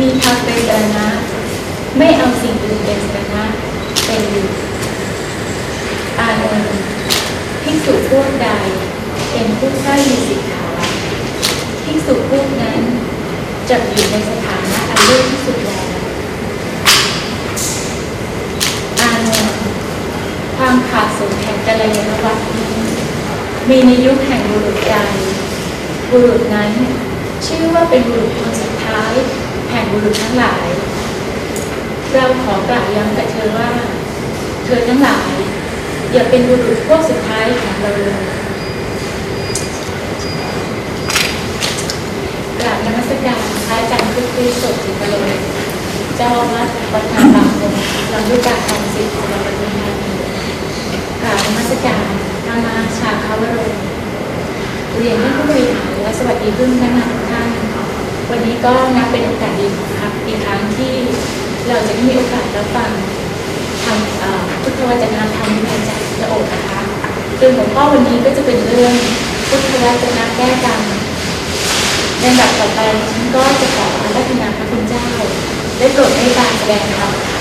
มีธรรมเป็นสรณะ ไม่เอาสิ่งอื่นเป็นสรณะ เป็นอยู่อานนท์ภิกษุพวกใด เป็นผู้ใกล้มีสิกขาภิกษุพวกนั้นจะอยู่ในสถานะอันเลิศที่สุดแล้วอานนท์ความขาดสูญแห่งกัลยาณวัตรนี้มีในยุคแห่งบุรุษใดบุรุษนั้น ชื่อว่าเป็นบุรุษคนสุด ท้ายแห่งบุรุษทั้งหลาย เราขอกล่าวย้ำกับเธอว่า เธอทั้งหลาย อย่าเป็นบุรุษพวกสุดท้ายของเราเลยกราบนมัสการพระอาจารย์พุทธิสดสิบโลเจ้าอาวาสวัดนางบางพงลำลูกกาทองศิษย์จังหวัดปทุมธานีกราบนมัสการธรรมาชาคาวโรเรียนท่านผู้บริหารและสวัสดีเพื่อนพนักงานทุกท่าน วันนี้ก็นับเป็นโอกาสดีของครับอีกครั้งที่เราจะได้มีโอกาสรับฟังทำพุทธวจนะธรรมวินัยจากพระองค์นะคะโดยหัวข้อวันนี้ก็จะเป็นเรื่องพุทธวจนะแก้กรรมในลำดับต่อไปฉันก็จะขออาราธนาพระคุณเจ้า ได้โปรดให้การแสดงธรรมค่ะ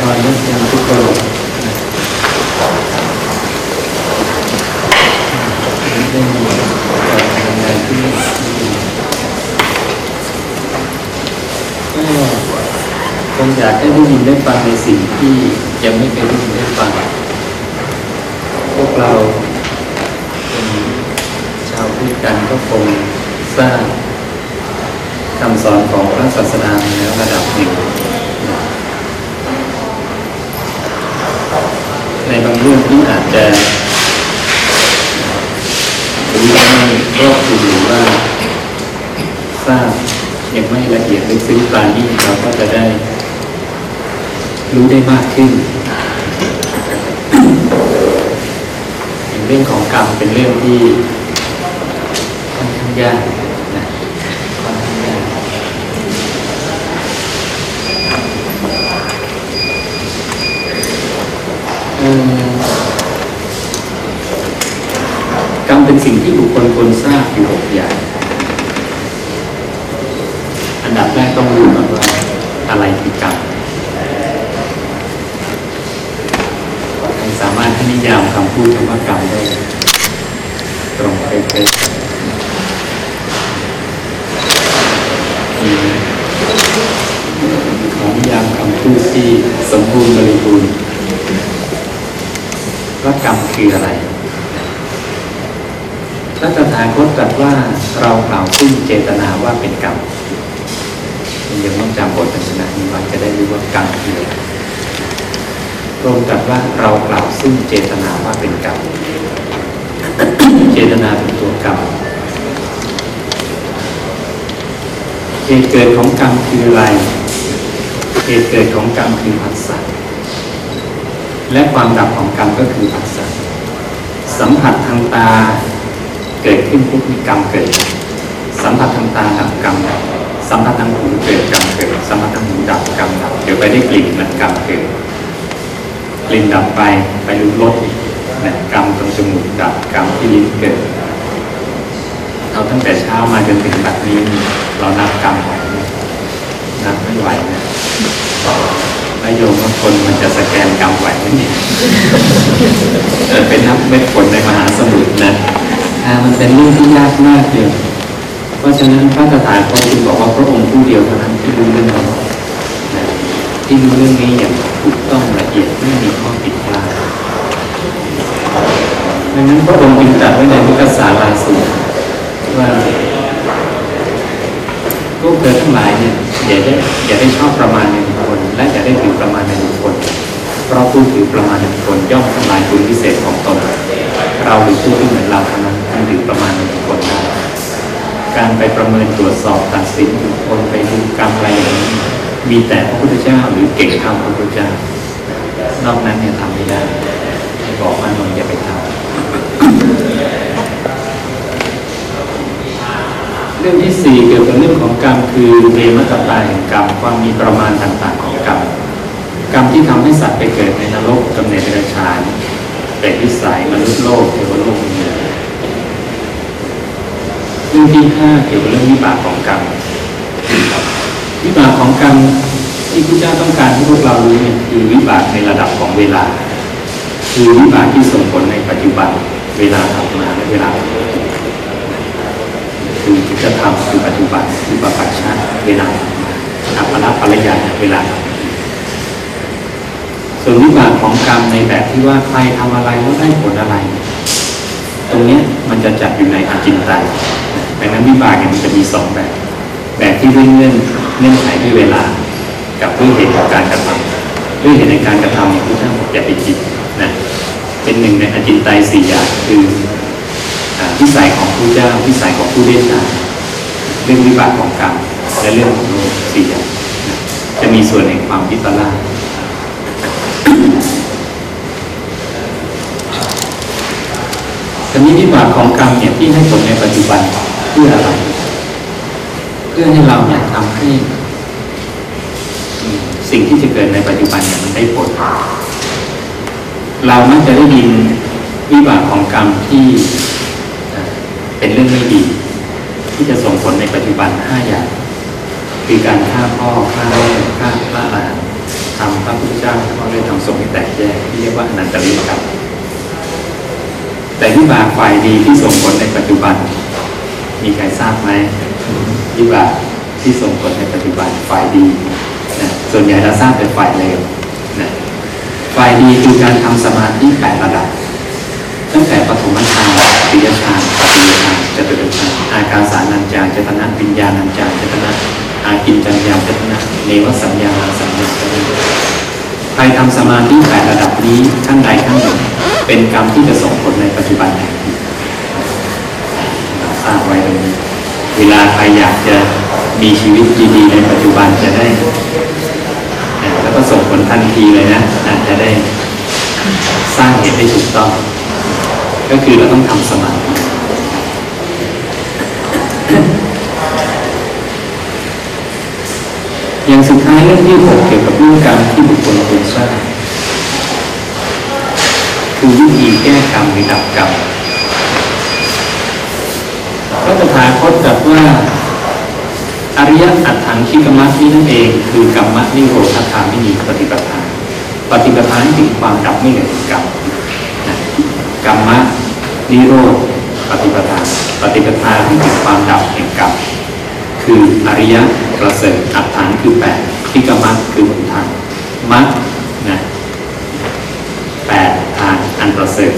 ขอยุติทุกคนได้มีการทำงานที่ดี ก็คงอยากให้ได้ยินได้ฟังในสิ่งที่ยังไม่เคยได้ยินได้ฟัง พวกเราเป็นชาวพุทธกันก็คงทราบคำสอนของพระศาสดามาแล้วระดับหนึ่งในบางเรื่องที่อาจจะ รู้ไม่รอบคลุมหรือว่าทราบยังไม่ละเอียดลึกซึ้งปราณีตเราก็จะได้ รู้ได้มากขึ้นเรื่องของกรรมเป็นเรื่องที่ค่อนข้างยากนะค่อนข้างยากเออกรรม เป็นสิ่งที่บุคคลควรทราบอยู่หกอย่าง อันดับแรกต้องรู้ก่อนว่าอะไรคือกรรมสามารถให้นิยามคำพูดคำว่ากรรมได้ตรงเป๊ะๆมีขอนิยามคำพูดที่สมบูรณ์บริบูรณ์ว่ากรรมคืออะไร พระตถาคตตรัสว่าเรากล่าวซึ่งเจตนาว่าเป็นกรรมยังต้องจำบทพันชนะนี้ไว้จะได้รู้ว่ากรรมคืออะไรพระองค์ตรัสว่าเรากล่าวซึ่งเจตนาว่าเป็นกรรมเจตนาเป็นตัวกรรมเหตุเกิดของกรรมคืออะไรเหตุเกิดของกรรมคือผัสสะและความดับของกรรมก็คือผัสสะสัมผัสทางตา เกิดขึ้นปุ๊บมีกรรมเกิด สัมผัสทางตาดับกรรมดับสัมผัสทางหูเกิดกรรมเกิดสัมผัสทางหูดับกรรมดับเดี๋ยวไปได้กลิ่นนะกรรมเกิดกลิ่นดับไปไปรู้รสอีกนะกรรมตรงจมูกดับกรรมที่ลิ้นเกิดเอาตั้งแต่เช้ามาจนถึงบัดนี้ เรานับกรรมของนับไม่ไหวนะแล้วโยมว่าคนมันจะสแกนกรรมไหวไหมเนี่ยเป็นนับเม็ดฝนในมหาสมุทรนะามันเป็นเรื่องที่ยากมากเลยเพราะฉะนั้นพระตถาคตจึงบอกว่าพระองค์ผู้เดียวเท่านั้นที่รู้เรื่องนี้ที่รู้เรื่องนี้อย่างถูกต้องละเอียดไม่มีข้อผิดพลาดดังนั้นพระองค์จึงตรัสไว้ในมุขสาลาสูตรว่าพวกเธอทั้งหลายเนี่ยอย่าได้อย่าได้ชอบประมาณในบุคคลและอย่าได้ถือประมาณในบุคคลเพราะผู้ถือประมาณในบุคคลย่อมทำลายคุณพิเศษของตนเราหรือผู้ที่เหมือนเราเท่านั้น ที่ถือประมาณในบุคคลได้การไปประเมินตรวจสอบตัดสินบุคคลไปดูกรรมอะไรอย่างนี้มีแต่พระพุทธเจ้าหรือเก่งท่าพระพุทธเจ้านอกนั้นเนี่ยทำไม่ได้บอกอานนท์อย่าไปทำเรื่องที่สี่เกี่ยวกับเรื่องของกรรมคือเวมัตตาแห่งกรรมความมีประมาณต่างๆของกรรมกรรมที่ทำให้สัตว์ไปเกิดในนรกกำเนิดเดรัจฉานเป็นวิสัยมนุษย์โลกเทวโลกนี้ เรื่องที่ห้าเกี่ยวกับเรื่องวิบากของกรรมวิบากของกรรมที่พระเจ้าต้องการให้พวกเรารู้เนี่ยคือวิบากในระดับของเวลา คือวิบากที่ส่งผลในปัจจุบันเวลาถัดมาและเวลาคือจะทำคือปัจจุบันคือปัจจุบันเวลาถัดมาอัปปละปริยาเวลาส่วนวิบากของกรรมในแบบที่ว่าใครทำอะไรแล้วได้ผลอะไร ตรงเนี้ยมันจะจัดอยู่ในอาจินไตย ดังนั้นวิบากเนี่ยมันจะมีสองแบบ แบบที่ด้วยเงื่อนเงื่อนไขด้วยเวลา กับด้วยเหตุของการกระทำด้วยเหตุในการกระทำเนี่ยผู้ท่านบอกอย่าไปคิดนะเป็นหนึ่งในอจินไตยสี่อย่างคืออ่าวิสัยของผู้เจ้าวิสัยของผู้เดชาเรื่องวิบากของกรรมและเรื่องของโลกสี่อย่างนะจะมีส่วนในความวิปลาสทีนี้วิบากของกรรมเนี่ยที่ให้ผลในปัจจุบัน เพื่ออะไร เพื่อให้เราเนี่ยทำให้สิ่งที่จะเกิดในปัจจุบันเนี่ยมันได้ผล เรามักจะได้ยินวิบากของกรรมที่เป็นเรื่องไม่ดี ที่จะส่งผลในปัจจุบันห้าอย่าง คือการฆ่าพ่อฆ่าแม่ฆ่าพระอรหันต์ทำพระพุทธเจ้าก็เลยทำสงฆ์ให้แตกแยกที่เรียกว่าอนันตริยกรรมแต่วิบากฝ่ายดีที่ส่งผลในปัจจุบัน มีใครทราบไหมวิบากที่ส่งผลในปัจจุบันฝ่ายดีนะส่วนใหญ่เราทราบเป็นฝ่ายเลวนะฝ่ายดีคือการทำสมาธิแปดระดับ ตั้งแต่ปฐมฌานปิยฌานปฏิยฌานจตุตฌานอาการสานัญจาเจตนะวิญญาณัญจาเจตนะอากินจัญญาจตนะเนวสัญญาสัญญาจตนะใครทำสมาธิแปดระดับนี้ขั้นใดขั้นหนึ่งเป็นกรรมที่จะส่งผลในปัจจุบันแห่ง้าบไว้ตรงนี้เวลาใครอยากจะมีชีวิตดีๆในปัจจุบันจะได้ แล้วก็ส่งผลทันทีเลยนะอาจจะได้สร้างเหตุให้ถูกต้อง ก็คือเราต้องทำสมาธิอย่างสุดท้ายเรื่องที่หกเกี่ยวกับเรื่องกรรมที่บุคคลควรทราบคือวิธีแก้กรรมหรือดับกรรม ระตถาคตตรัสว่า อริยอัตถังคิกมัตนี้นั่นเอง คือกรรมนิโรธคาไม่มีปฏิปทาปฏิปทาให้ถึงความดับไม่เหลือกรรมกรรมะนิโรธปฏิปทาปฏิปทาให้ถึงความดับแห่งกรรมคืออริยะประเสริฐอัตถังคือแปดคิกมัตคือหนทางมัตนะแปดทางอันประเสริฐ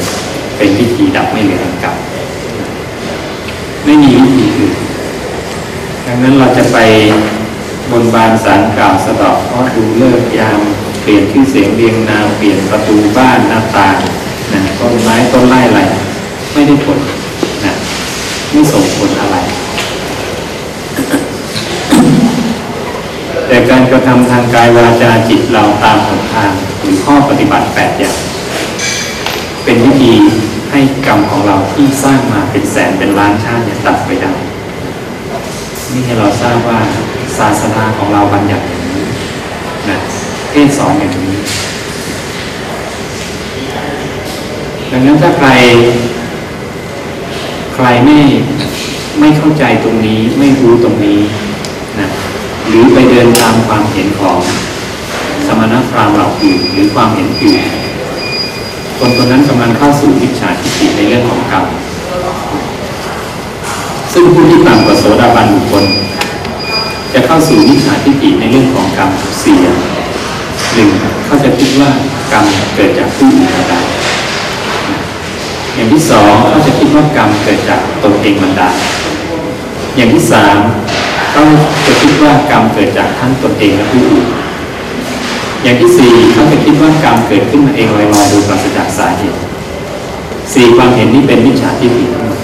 เป็นวิธีดับไม่เหลือแห่งกรรม ไม่มีวิธีอื่นดังนั้นเราจะไปบนบานสารกล่าวสะดอกเพราะดูเลิกยาม เปลี่ยนชื่อเสียงเรียงนามเปลี่ยนประตูบ้านหน้าต่างนะต้นไม้ต้นไม้อะไร ไม่ได้ผลนะไม่ส่งผลอะไร แต่การกระทำทางกายวาจาจิตเราตามหนทางหรือข้อปฏิบัติแปดอย่าง เป็นวิธีให้กรรมของเราที่สร้างมาเป็นแสนเป็นล้านชาติเนี่ยตัดไปได้นี่ให้เราทราบว่าศาสนาของเราบัญญัติอย่างนี้นะเทศสอนอย่างนี้ ดังนั้นถ้าใคร ใครไม่ไม่เข้าใจตรงนี้ไม่รู้ตรงนี้นะหรือไปเดินตามความเห็นของสมณพราหมณ์เหล่าอื่นหรือความเห็นอื่น คนคนนั้นกำลังเข้าสู่วิชาทิฏฐิในเรื่องของกรรมซึ่งผู้ที่ต่ำกว่าโสดาบันบุคคลจะเข้าสู่วิชาทิฏฐิในเรื่องของกรรมเสียหนึ่งเขาจะคิดว่ากรรมเกิดจากผู้อื่นบันดาลอย่างที่สองเขาจะคิดว่ากรรมเกิดจากตนเองบันดาลอย่างที่สามเขาจะคิดว่ากรรมเกิดจากทั้งตนเองและผู้อื่น อย่างที่สี่เขาจะคิดว่ากรรมเกิดขึ้นมาเองลอยๆโดยปราศจากสาเหตุสี่ความเห็นนี้เป็นวิชาทิฏฐิทั้งหมด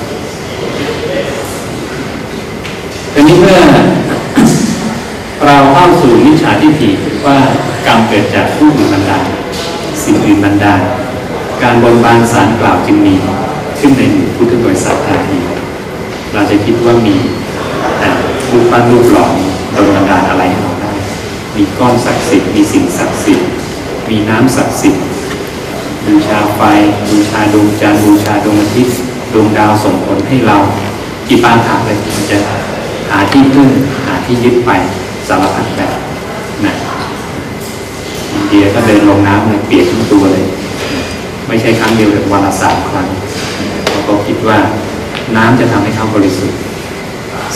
ทีนี้เมื่อเราเข้าสู่วิชาทิฏฐิว่ากรรมเกิดจากผู้อื่นบันดาลสิ่งอื่นบันดาลการบนบานสารกล่าวจึงมีขึ้นในหมู่พุทธบริษัททันทีเราจะคิดว่ามีแต่รูปปั้นรูปหล่อโดนบันดาลอะไรให้เรา มีก้อนศักดิ์สิทธิ์มีสิ่งศักดิ์สิทธิ์มีน้ำศักดิ์สิทธิ์บูชาไฟบูชาดวงจันทร์บูชาดวงอาทิตย์ดวงดาวส่งผลให้เรากี่ปางถามเลยมันจะหาที่พึ่งหาที่ยึดไปสารพัดแบบนะอินเดียก็เดินลงน้ำเลยเปียกทั้งตัวเลย ไม่ใช่ครั้งเดียวแต่วันละสามครั้งเขาก็คิดว่าน้ำจะทำให้เขาบริสุทธิ์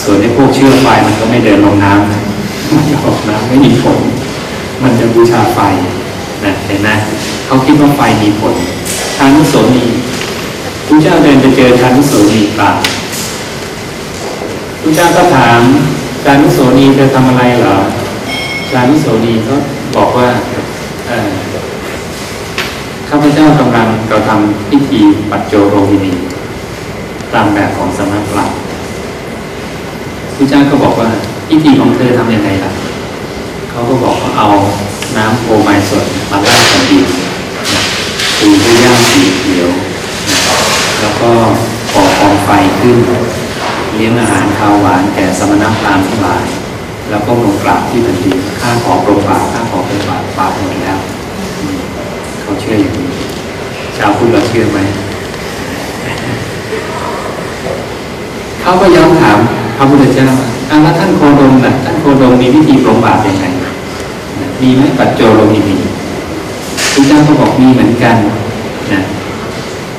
ส่วนไอ้พวกเชื่อไฟมันก็ไม่เดินลงน้ำนะ มันจะออกน้ำไม่มีผล มันจะบูชาไฟนะเห็นไหมเขาคิดว่าไฟมีผลทานุโสนีพระเจ้าเดินไปเจอทานุโสนีปราพระเจ้าก็ถามจานุโสนีเธอทำอะไรเหรอจานุโสนีก็บอกว่าข้าพเจ้ากำลังกระทำพิธีปัจโจโรหินีตามแบบของสมณพราหมณ์พระเจ้าก็บอกว่า พิธีของเธอทำยังไงล่ะเขาก็บอกว่าเอาน้ำโคไมสดมาล้างกับดินปูด้วยย่างสีเขียว แล้วก็ก่อกองไฟขึ้น เลี้ยงอาหารข้าวหวานแก่สมณพราหมณ์ทั้งหลาย แล้วก็ลงกราบที่แผ่นดินข้าขอโปรดบาปข้าขอโปรดบาปบาปหมดแล้ว เขาเชื่ออย่างนี้ชาวพุทธเราเชื่อไหม เขาก็ย้อนถาม ระพุทธเจ้าว่าอะแล้วท่านโคดมน่ะท่านโคดมมีวิธีปรงบาปยังไงมีไหมปัจโจโลหินีพระเจ้าก็บอกมีเหมือนกันนะ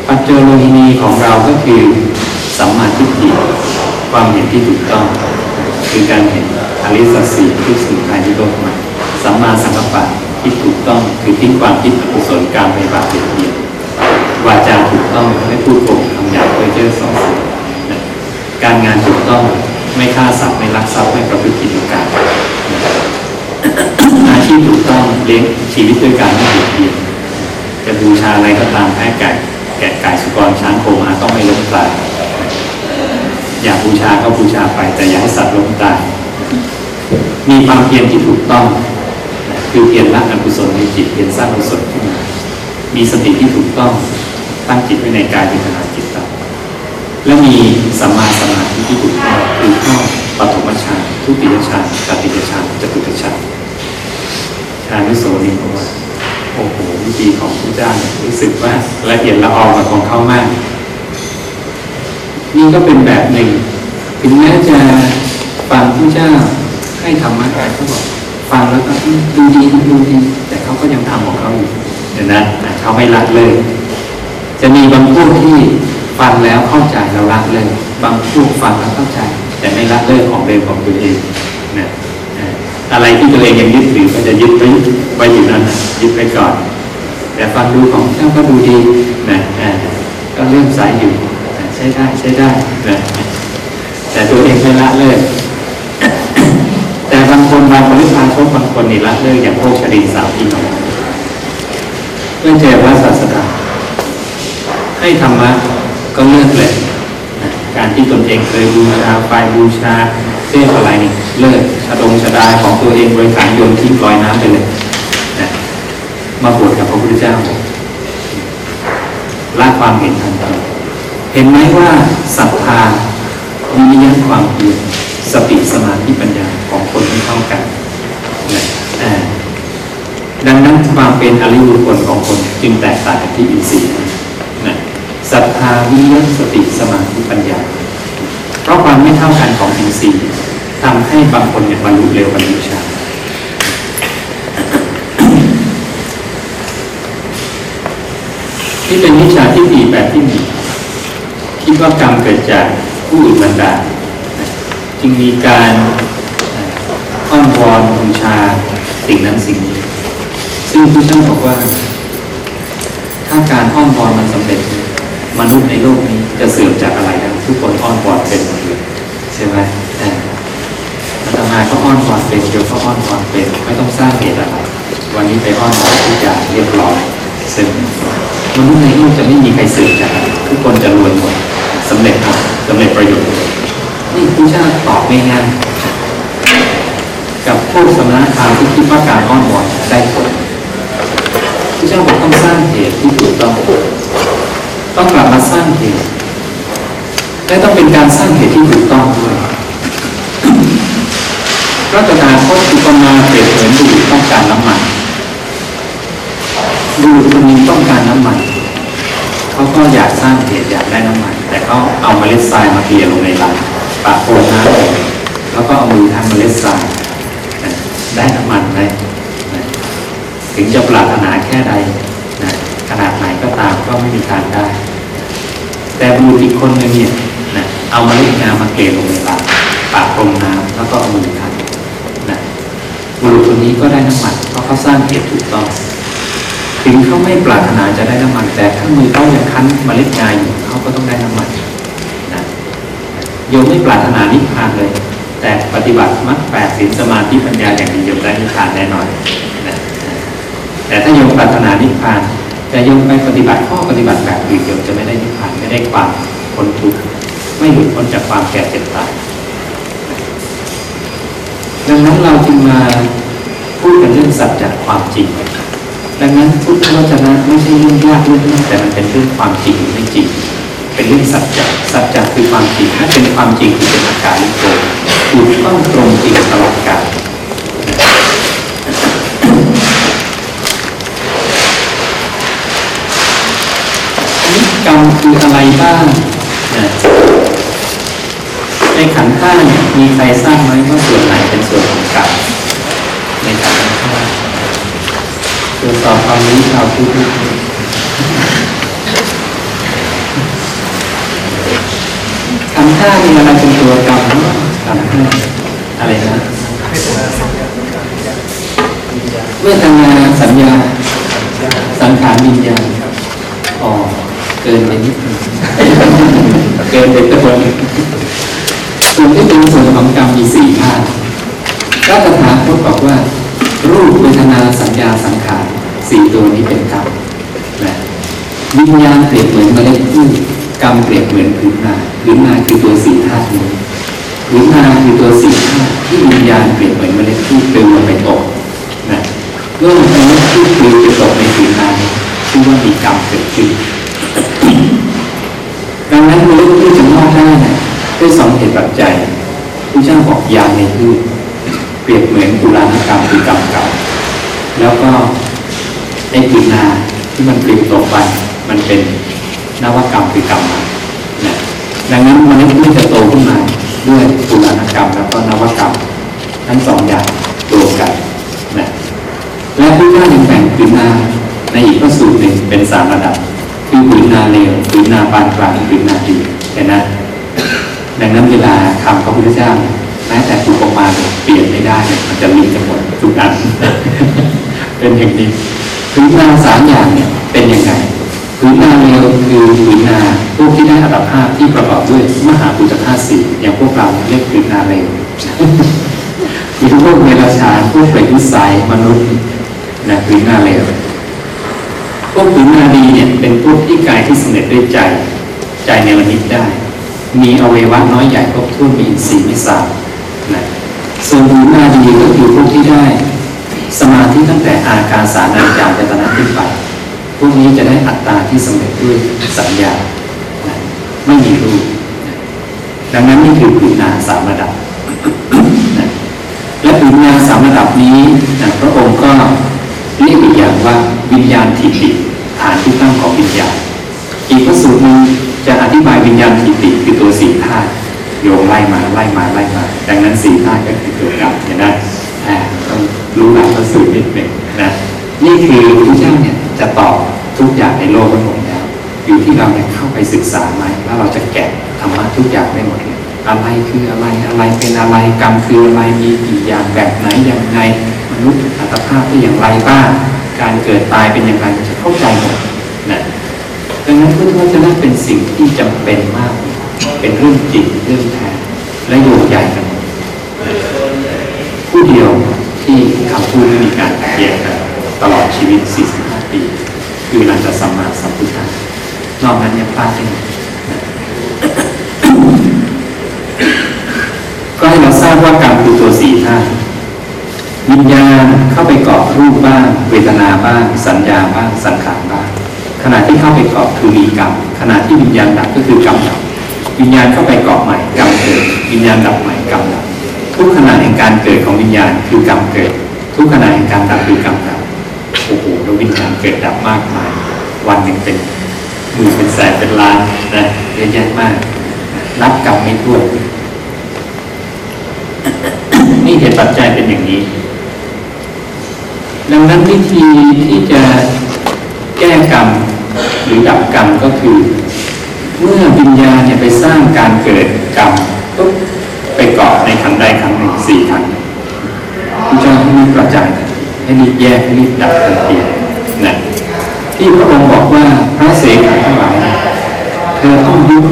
ปัจโจโลหินีของเราก็คือสัมมาทิฏฐิความเห็นที่ถูกต้อง คือการเห็นอริสัสีทุกสิ่งภายในโลกมาสัมมาสังกัปปะที่ถูกต้องคือทิ้งความคิดอกุศลการไม่บาปเบียดเบียนวาจาถูกต้องไม่พูดโกหกคำหยาบเพ้อเจ้อส่อเสียดนการงานถูกต้อง ไม่ฆ่าสัตว์ไม่ลักทรัพย์ไม่ประพฤติผิดในการอาชีพถูกต้องเลี้ยงชีวิตด้วยการไม่เบียดเบียนจะบูชาอะไรก็ตามแพ้ไก่แกะไก่สุกรช้างโคมาต้องไม่ล้มตายอยากบูชาก็บูชาไป แต่อย่าให้สัตว์ล้มตายมีความเพียรที่ถูกต้อง คือเพียรละอกุศลในจิตเพียรสร้างกุศลขึ้นมามีสติที่ถูกต้องตั้งจิตไว้ในกายเป็นขณะจิต และมีสัมมาสมาธิที่ถูกต้องคือเข้าปฐมฌานทุติยฌานตติยฌานจตุตฌานฌานวิโสนีบอกว่าโอ้โหวิธีของพระเจ้าเนี่ยรู้สึกว่าละเอียดละออกับของเขามากนี่ก็เป็นแบบหนึ่ง ถึงแม้จะฟังพระเจ้าให้ธรรมะไปเขาบอกฟังแล้วก็ดูดีดูดีแต่เขาก็ยังทำของเขาอยู่เดี๋ยวนะเขาไม่ละเลย จะมีบางพวกที่ ฟังแล้วเข้าใจแล้วละเลย บางพวกฟังแล้วเข้าใจ แต่ไม่ละเลยของเดิมของตัวเองนะอะไรที่ตัวเองยังยึดถือก็จะยึดไว้ไว้อยู่นั่นยึดไปก่อน แต่ฟังดูของเจ้าก็ดูดีนะก็เริ่มสายอยู่อ่ใช้ได้ใช้ได้นะแต่ตัวเองไม่ละเลยแต่บางคนบางบริพาชกบางคนนี่ละเลยอย่างพวกชรินสาวพี่น้องเมื่อเจอพระศาสดาให้ธรรมะ ก็เลิกเลยการที่ตนเองเคยบูชาไฟบูชาเทพอะไรนี่เลิกชะดงชะดาของตัวเองบริการโยนทิ้งลอยน้ำไปเลยนะมาบวชกับพระพุทธเจ้าละความเห็นทันทีเห็นไหมว่าศรัทธาวิริยะความเพียรสติสมาธิปัญญาของคนไม่เท่ากันนะอ่าดังนั้นความเป็นอริยบุคคลของคนจึงแตกต่างกันที่อินทรีย์ ศรัทธาวิริยะสติสมาธิปัญญา เพราะความไม่เท่ากันของอินทรีย์ทำให้บางคนเนี่ยบรรลุเร็วบรรลุช้าที่เป็นวิชาที่ดีแบบที่หนึ่งคิดว่ากรรมเกิดจากผู้อื่นบันดาลจึงมีการอ้อนวอนบูชาสิ่งนั้นสิ่งนี้ ซึ่งผู้ช่างบอกว่า ถ้าการอ้อนวอนมันสำเร็จ มนุษย์ในโลกนี้จะเสื่อมจากอะไรนะทุกคนอ้อนวอนเป็นหมดเลยใช่ไหมแต่อาตมาก็อ้อนวอนเป็นเดียก็อ้อนวอนเป็นไม่ต้องสร้างเหตุอะไร วันนี้ไปอ้อนวอนทุกอย่างเรียบร้อยซึ่งมนุษย์ในโลกจะไม่มีใครเสื่อมจากทุกคนจะรวยหมดสำเร็จหมดสำเร็จประโยชน์นี่ผู้ชาตอบง่ายๆกับพวกสมณธรรมที่คิดว่าการอ้อนวอนได้ผลผู้ช่าบอกต้องสร้างเหตุที่ถูกต้อง ต้องกลับมาสร้างเหตุ และต้องเป็นการสร้างเหตุที่ถูกต้องด้วยระตถาคตอุปมาเปรียบเหมือนบุรุษต้องการน้ำมันบุรุษคนนี้ต้องการน้ำมัน เขาก็อยากสร้างเหตุอยากได้น้ำมัน แต่เขาเอาเมล็ดทรายมาเทลงในลังปะโคนน้ำลงแล้วก็เอามือทำเมล็ดทรายได้น้ำมันไหมถึงจะปรารถนาแค่ใดขนาดไหน ตามก็ไม่มีทางได้ แต่บุรุษอีกคนหนึ่งเนี่ยนะเอามาเล็ดงามาเกลงในลากปากพรมน้ำแล้วก็เอามือทำนะบุรุษคนนี้ก็ได้น้ำมันเพราะเขาสร้างเหตุถูกต้องถึงเขาไม่ปรารถนาจะได้น้ำมัน แต่ถ้ามือเขายังคั้นเมาเล็ดงาอยู่เขาก็ต้องได้น้ำมันนะโยมไม่ปรารถนานิพพานเลย แต่ปฏิบัติมรรคแปดศีลสมาธิปัญญาอย่างนี้โยมได้นิพพานแน่นอนนะแต่ถ้าโยมปรารถนานิพพาน แต่โยมไปปฏิบัติข้อปฏิบัติแบบอื่นโยมจะไม่ได้นิพพานไม่ได้ความพ้นทุกข์ไม่หลุดพ้นจากความแก่เจ็บตายดังนั้นเราจึงมาพูดกันเรื่องสัจจะความจริง ดังนั้นพุทธวจนะไม่ใช่เรื่องยากเรื่องแต่มันเป็นเรื่องความจริงไม่จริง เป็นเรื่องสัจจะสัจจะคือความจริงถ้าเป็นความจริงคือเป็นอาการโกถูกต้องตรงจริงตลอดกาล กรรมคืออะไรบ้างนะในขันธ์ห้าเนี่ยมีใครทราบไหมว่าส่วนไหนเป็นส่วนของกรรมในขันธ์ห้าตรวจสอบความรู้ชาวพุทธขันธ์ห้ามีอะไรเป็นตัวกรรมขันธ์ห้าอะไรนะเวทนาสัญญา สังขารวิญญาณอ๋อ เกินไปนิดนึงเกินไปตัวนึงส่วนที่เป็นส่วนของกรรมมีสี่ธาตุพระตถาคตบอกว่า รูปเวทนาสัญญาสังขารสี่ตัวนี้เป็นกรรมนะวิญญาณเปรียบเหมือนเมล็ดพืชกรรมเปรียบเหมือนพื้นนาพื้นนาคือตัวสี่ธาตุนี้พื้นนาคือตัวสี่ธาตุที่วิญญาณเปรียบเหมือนเมล็ดพืชปลิวไปตกนะเมื่อเมล็ดพืชปลวไปตกในพื้นนาชื่อว่ามีกรรมเกิดขึ้น ดังนั้นเมล็ดพืชจะงอกได้นะด้วยสองเหตุปัจจัยผู้ช่างบอกยาในพืชเปรียบเหมือนกุลานกรรมคือกรรมเก่าแล้วก็ไอ้ผืนนาที่มันปลิวตกไปมันเป็นนวกรรมคือกรรมใหม่นะดังนั้นเมล็ดพืชจะโตขึ้นมาด้วยกุลานกรรมแล้วก็นวกรรมทั้งสองอย่างรวมกันนะและผู้ช่างยังแบ่งผืนนาในอีกพระสูตรหนึ่งเป็นสามระดับ คือผืนนาเลวผืนนาปานกลางผืนนาดีเห็นนดังนั้นเวลาคำพระพุทธเจ้าแม้แต่ถูกออกมาเปลี่ยนไม่ได้เนี่ยมันจะลิงกันหมดทุกอันเป็นอย่างนี้ผืนนาสามอย่างเนี่ยเป็นยังไงผืนนาเลวคือผืนนาพวกที่ได้อัตภาพที่ประกอบด้วยมหาปุตตธาตุสี่อย่างพวกเราเรียกผืนนาเลวคือพวกเดรัจฉานพวกเปรตวิสัยมนุษย์นะผืนนาเลว พวกผืนนาดีเนี่ยเป็นพวกที่กายที่สำเร็จด้วยใจ ใจเนรมิตได้ มีอวัยวะน้อยใหญ่ครบถ้วนมีอินทรีย์มิสามนะส่วนผืนนาดีก็คือพวกที่ได้ สมาธิตั้งแต่อาการสารนาจารยตนะขึ้นไปพวกนี้จะได้อัตตาที่สำเร็จด้วยสัญญานะไม่มีรูปดังนั้นนี่คือผืนนาสามระดับและผืนนาสามระดับนี้พระองค์ก็ เรียกอีกอย่างว่าวิญญาณทิฏฐิฐานที่ตั้งของวิญญาณ อีกพระสูตรหนึ่งจะอธิบายวิญญาณทิฏฐิคือตัวสี่ธาตุโยงไล่มาไล่มาไล่มา ดังนั้นสี่ธาตุก็คือตัวกรรมเห็นไหมต้องรู้หลักพระสูตรนิดหนึ่งนะนี่คือพระเจ้าเนี่ยจะตอบทุกอย่างในโลกทั้งหมดแล้วอยู่ที่เราเนี่ยเข้าไปศึกษาไหมแล้วเราจะแกะธรรมะทุกอย่างได้หมดเลยอะไรคืออะไรอะไรเป็นอะไรกรรมคืออะไรมีกี่อย่างแบบไหนอย่างไง มนุษย์อัตภาพเป็นอย่างไรบ้างการเกิดตายเป็นอย่างไรจะเข้าใจหมดนะดังนั้นพุทธวจนะเป็นสิ่งที่จำเป็นมาก เป็นเรื่องจริงเรื่องแท้และโยงใหญ่กันผู้เดียวที่คำพูดไม่มีการแยกกันตลอดชีวิต 45 ปี คือหลังจากสัมมาสัมพุทธะนอกนั้นยังพลาดได้ก็ให้เราทราบว่ากรรมคือตัวสี่ธา วิญญาณเข้าไปเกาะรูปบ้างเวทนาบ้าง สัญญาบ้างสังขารบ้างขณะที่เข้าไปเกาะคือมีกรรมขณะที่วิญญาณดับก็คือกรรมดับวิญญาณเข้าไปเกาะใหม่กรรมเกิดวิญญาณดับใหม่กรรมดับทุกขณะแห่งการเกิดของวิญญาณคือกรรมเกิด ทุกขณะแห่งการดับคือกรรมดับโอ้โหแล้ววิญญาณเกิดดับมากมาย วันหนึ่งเป็นหมื่นเป็นแสนเป็นล้านนะเยอะแยะมากนับกรรมไม่ถ้วนนี่เหตุปัจจัยเป็นอย่างนี้ ดังนั้นวิธีที่จะแก้กรรมหรือดับกรรมก็คือ เมื่อวิญญาณเนี่ยไปสร้างการเกิดกรรมปุ๊บไปเกาะในขันธ์ใดขันธ์หนึ่งสี่ขันธ์พระเจ้าให้รีบกระจายทันทีให้รีบแยกให้รีบดับทันทีนะที่พระองค์บอกว่าพระเสกทั้งหลายเธอต้องยุบ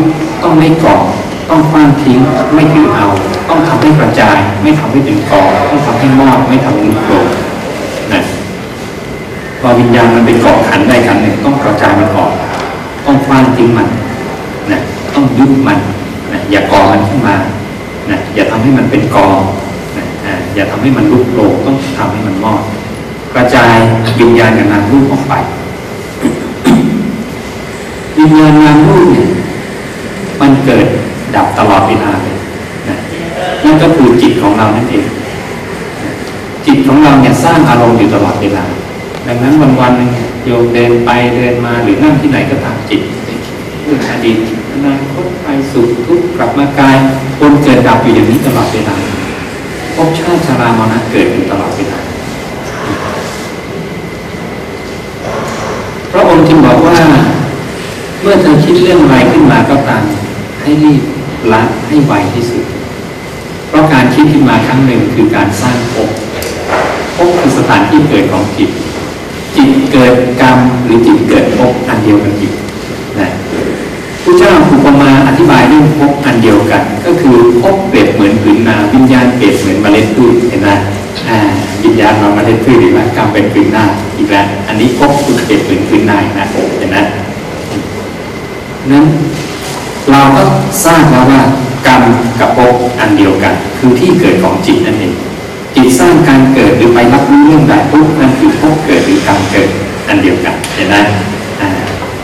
ต้องไม่เกาะต้องคว้างทิ้งไม่ถือเอา ต้องทำให้กระจาย ไม่ทำให้เป็นกองต้องทำให้มอดไม่ทำให้ลุกโกรธ พอวิญญาณมันไปเกาะขันธ์ใดขันหนึ่งต้องกระจายมันออก ต้องคว้างทิ้งมันนะต้องยุบมันนะอย่ากอมันขึ้นมานะอย่าทำให้มันเป็นกองนะอย่าทำให้มันลุกโลงต้องทำให้มันมอดกระจายวิญญาณกับนามรูปออกไปวิญญาณนามรูปเนี่ยมันเกิดดับตลอดเวลาเลยนะนั่นก็คือจิตของเรานั่นเองจิตของเราเนี่ยสร้างอารมณ์อยู่ตลอดเวลา ดังนั้นวันวันๆหนึงเนี่ยโยมเดินไปเดินมาหรือนั่งที่ไหนก็ตามจิตเรื่องอดีตอนาคตไปสุขทุกข์กลับมากายวนเกิดดับอยู่อย่างนี้ตลอดเวลาภพชาติชรามรณะเกิดอยู่ตลอดเวลาพระองค์จึงบอกว่า เมื่อเธอคิดเรื่องอะไรขึ้นมาก็ตามให้รีบละให้ไวที่สุด เพราะการคิดขึ้นมาครั้งหนึ่งคือการสร้างภพภพคือสถานที่เกิดของจิต จิตเกิดกรรมหรือจิตเกิดภพอันเดียวกันจิตนะพระเจ้าอุปมาอธิบายเรื่องภพอันเดียวกัน ก็คือภพเปรียบเหมือนผืนนาวิญญาณเปรียบเหมือนเมล็ดพืชเห็นไหมวิญญาณเราเมล็ดพืชหรือว่ากรรมเป็นผืนนาอีกแล้วอันนี้ภพคือเปรียบเหมือนผืนนานะเห็นไหมนั้นเราก็ทราบแล้วว่ากรรมกับภพอันเดียวกัน คือที่เกิดของจิตนั่นเอง จิตสร้างการเกิดหรือไปรับรู้เรื่องใดปุ๊บนั่นคือภพเกิดหรือกรรมเกิดอันเดียวกันเห็นไหม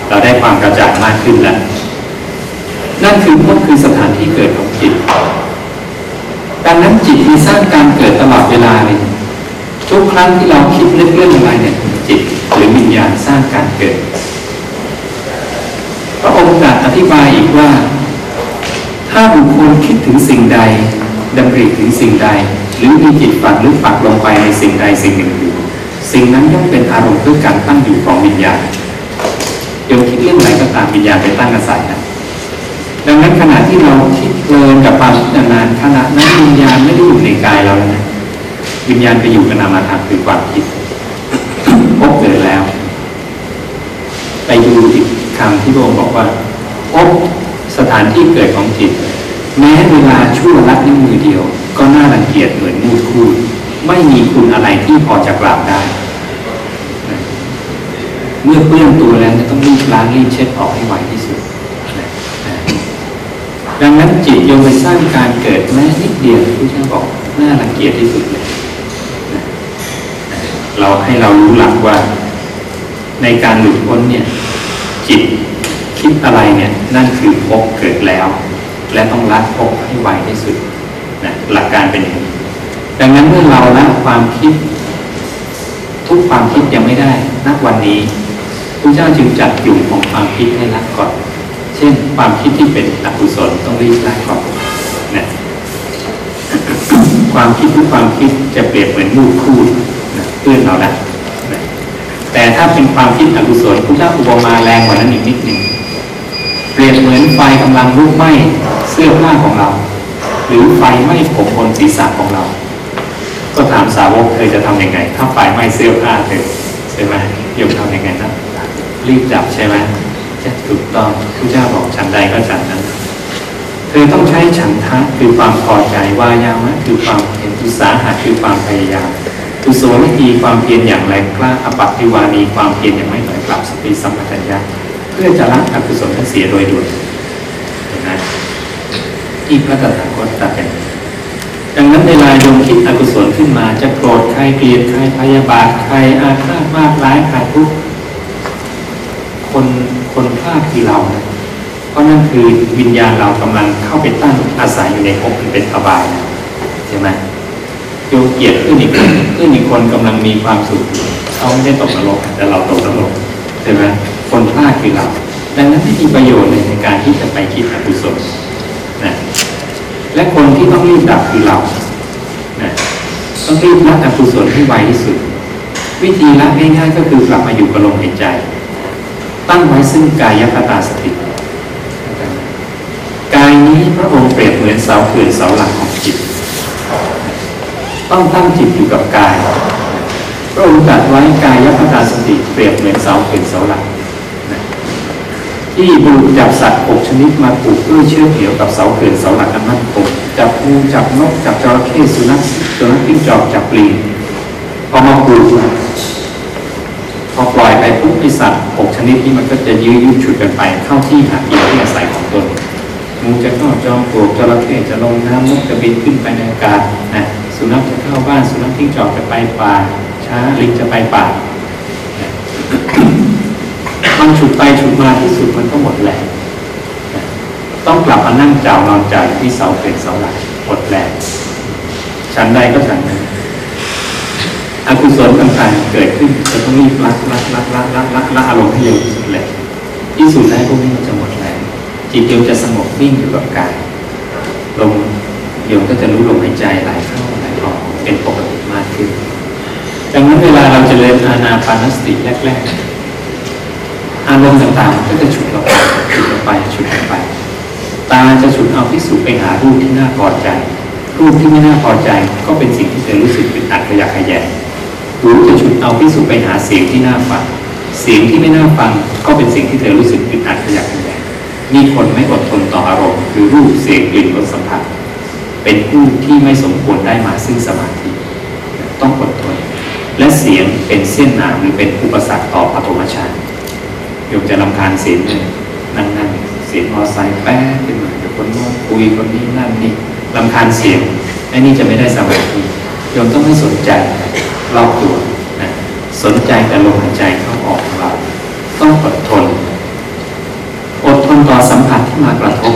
เราได้ความกระจ่างมากขึ้นแล้วนั่นคือภพคือสถานที่เกิดของจิต ดังนั้นจิตมีสร้างการเกิดตลอดเวลาเลยทุกครั้งที่เราคิดนึกเรื่องอะไรเนี่ยจิตหรือวิญญาณสร้างการเกิดพระองค์ตรัสอธิบายอีกว่า ถ้าบุคคลคิดถึงสิ่งใดดำริถึงสิ่งใด หรือมีจิตฝักหรือฝักลงไปในสิ่งใดสิ่งหนึ่งอยู่ สิ่งนั้นย่อมเป็นอารมณ์เพื่อการตั้งอยู่ของวิญญาณโยมคิดเรื่องอะไรก็ตามวิญญาณไปตั้งอาศัยนะดังนั้นขณะที่เราคิดเพลินกับความคิดนานขณะนั้นวิญญาณไม่ได้อยู่ในกายเราแล้วนะวิญญาณไปอยู่กับนามธรรมคือความคิดพบเกิดแล้ว ไปดูอีกคำที่พระองค์บอกว่าพบสถานที่เกิดของจิต แม้เวลาชั่วลัดนิ้วมือเดียว ก็น่ารังเกียจเหมือนมูดคูดไม่มีคุณอะไรที่พอจะกราบได้ เมื่อเปื้อนตัวแล้วจะต้องรีบล้างรีบเช็ดออกให้ไวที่สุด ดังนั้นจิตโยมไปสร้างการเกิดแม้นิดเดียวที่ท่านบอกน่ารังเกียจที่สุดเลยเราให้เรารู้หลักว่า ในการหลุดพ้นเนี่ย จิตคิดอะไรเนี่ย นั่นคือภพเกิดแล้ว และต้องละภพให้ไวที่สุด หลักการเป็นอย่างนี้ดังนั้นเมื่อเราละความคิด ทุกความคิดยังไม่ได้นักวันนี้พระเจ้าจึงจัดกลุ่มของความคิดให้ละก่อน เช่น ความคิดที่เป็นอกุศลต้องรีบละก่อนความคิดทุกความคิดจะเปรียบเหมือนมูดคูดนะเพื่อนเรานะนะแต่ถ้าเป็นความคิดอกุศลพุทธอุปมาแรงกว่านั้นอีกนิดหนึ่งเปรียบเหมือนไฟกำลังลุกไหม้เสื้อผ้าของเรา หรือไฟไหม้ผมบนศีรษะของเรา ก็ถามสาวกเธอจะทำยังไง ถ้าไฟไหม้เสื้อผ้าเธอใช่ไหมโยมทำยังไงนะรีบดับใช่ไหมจะถูกต้องพระเจ้าบอกฉันใดก็ฉันนั้นเธอต้องใช้ฉันทะคือความพอใจวายามะคือความเห็นอุตสาหะคือความพยายามอุโสวิธีความเพียรอย่างแรงกล้าอปัตติวานีความเพียรอย่างไม่ถอยกลับสติสัมปชัญญะเพื่อจะละอกุศลทั้งเสียโดยด่วน ที่พระตถาคตตรัสเป็นดังนั้นเวลาโยมคิดอกุศลขึ้นมาจะโกรธใครเกลียดใครพยาบาทใครอาฆาตมากร้ายใครทุกคนคนพลาดคือเรานะเพราะนั่นคือวิญญาณเรากำลังเข้าไปตั้งอาศัยอยู่ในภพที่เป็นอบายนะใช่ไหมโยมเกลียดเพื่อนอีกคนเพื่อนอีกคนกำลังมีความสุขเขาไม่ได้ตกนรกแต่เราตกนรกใช่ไหมคนพลาดคือเรา ดังนั้นไม่มีประโยชน์เลยในการที่จะไปคิดอกุศลนะ และคนที่ต้องรีบดับคือเรานะต้องรีบละอกุศลให้ไวที่สุด วิธีละง่ายๆก็คือกลับมาอยู่กับลมหายใจ ตั้งไว้ซึ่งกายคตาสติกายนี้พระองค์เปรียบเหมือนเสาเขื่อนเสาหลักของจิต ต้องตั้งจิตอยู่กับกาย พระองค์ตรัสไว้กายคตาสติ เปรียบเหมือนเสาเขื่อนเสาหลัก ที่บุรุษจับสัตว์หกชนิดมาผูกด้วยเชือกเกี่ยวกับเสาเขื่อนเสาหลักอันมั่นคงจับงูจับนกจับจระเข้สุนัขสุนัขจิ้งจอกจับปลีพอมาผูกพอปล่อยไปปุ๊บไอสัตว์หกชนิดนี้มันก็จะยื้อยุดฉุดกันไปเข้าที่หากินที่อาศัยของตนงูจะเข้าจอมปลวกจระเข้จะลงน้ำนกจะบินขึ้นไปในอากาศนะสุนัขจะเข้าบ้านสุนัขทิ้งจอกจะไปป่าช้าลิงจะไปป่า มันฉุดไปฉุดมาที่สุดมันก็หมดแรงต้องกลับมานั่งเจ้านอนใจที่เสาเป็นเสาหลักหมดแรงฉันใดก็ฉันนั้นอกุศลต่างๆเกิดขึ้นจะต้องรีบละละละละละละละอารมณ์ให้เร็วที่สุดเลยที่สุดแล้วพวกนี้มันจะหมดแรงจิตโยมจะสงบนิ่งอยู่กับกายลมโยมก็จะรู้ลมหายใจไหลเข้าไหลออกเป็นปกติมากขึ้น ดังนั้นเวลาเราจเจริญอานาปานสติแรกๆ อารมณ์ต่างๆ ก็จะฉุดเราไปฉุดเราไปฉุดเราไป ตาจะฉุดเอาพิสูจไปหารูปที่น่าพอใจ รูปที่ไม่น่าพอใจก็เป็นสิ่งที่เธอรู้สึกเป็นอักขยะขยะหูจะฉุดเอาพิสูจไปหาเสียงที่น่าฟัง เสียงที่ไม่น่าฟังก็เป็นสิ่งที่เธอรู้สึกเป็นอักขยะขยะมีคนไม่อดทนต่ออารมณ์คือรูปเสียงกลิ่นรสสัมผัส เป็นผู้ที่ไม่สมควรได้มาซึ่งสมาธิต้องอดทนและเสียงเป็นเส้นหนามหรือเป็นอุปสรรคต่อปฐมฌาน โยมจะลำคาญเสียงเลยนั่งนั่งเสียงมอไซค์แป๊บขึ้นมาเดี๋ยวคนโน้นคุยคนนี้นั่นนี่ลำคาญเสียงไอ้นี่จะไม่ได้สมาธิโยมต้องไม่สนใจรอบตัวนะสนใจแต่ลมหายใจเข้าออกของเรา ต้องอดทน อดทนต่อสัมผัสที่มากระทบ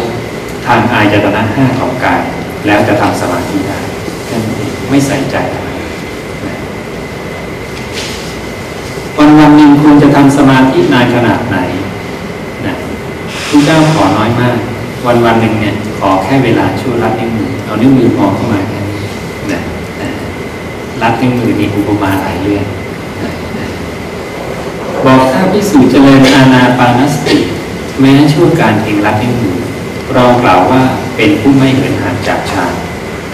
ทางอายตนะห้าของกาย แล้วจะทำสมาธิได้กันเองไม่ใส่ใจอะไรนะ วันวันหนึ่งคุณจะทำสมาธินานขนาดไหนนะพระเจ้าขอน้อยมาก วันวันหนึ่งเนี่ยขอแค่เวลาช่วยรัดนิ้วมือเอานิ้วมือมองเข้ามาแค่นี้นะนะรัดนิ้วมือนี่อุปมาหลายเรื่องบอกถ้าพิสูจน์เจริญอาณาปานสติแม้ช่วงการเพียงรัดนิ้วมือรองกล่าวว่าเป็นผู้ไม่เหินห่างจากฌาน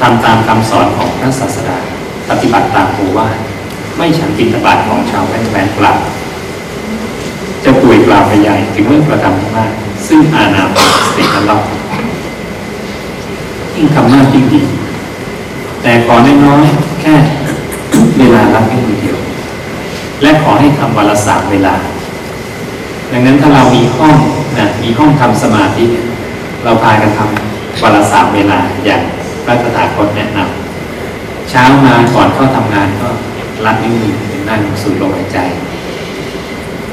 ทำตามคำสอนของพระศาสดา ปฏิบัติตามโอวาท ไม่ฉันบิณฑบาตของชาวแวนแวนกล่าวจะป่วยกล่าวไปใหญ่ถึงเมื่อกระทำมาก ซึ่งอาณาปาสตินั้นเล่ายิ่งทำมากยิ่งดี แต่ขอน้อยๆแค่เวลารับเพียงเดียว และขอให้ทำวันละสามเวลา ดังนั้นถ้าเรามีห้องนะมีห้องทำสมาธิเนี่ยเราพากันทำวันละสามเวลาอย่างพระตถาคตแนะนำเช้ามาก่อนเข้าทำงานก็ รัดนิ้วมือเป็นนั่งสูดลมหายใจ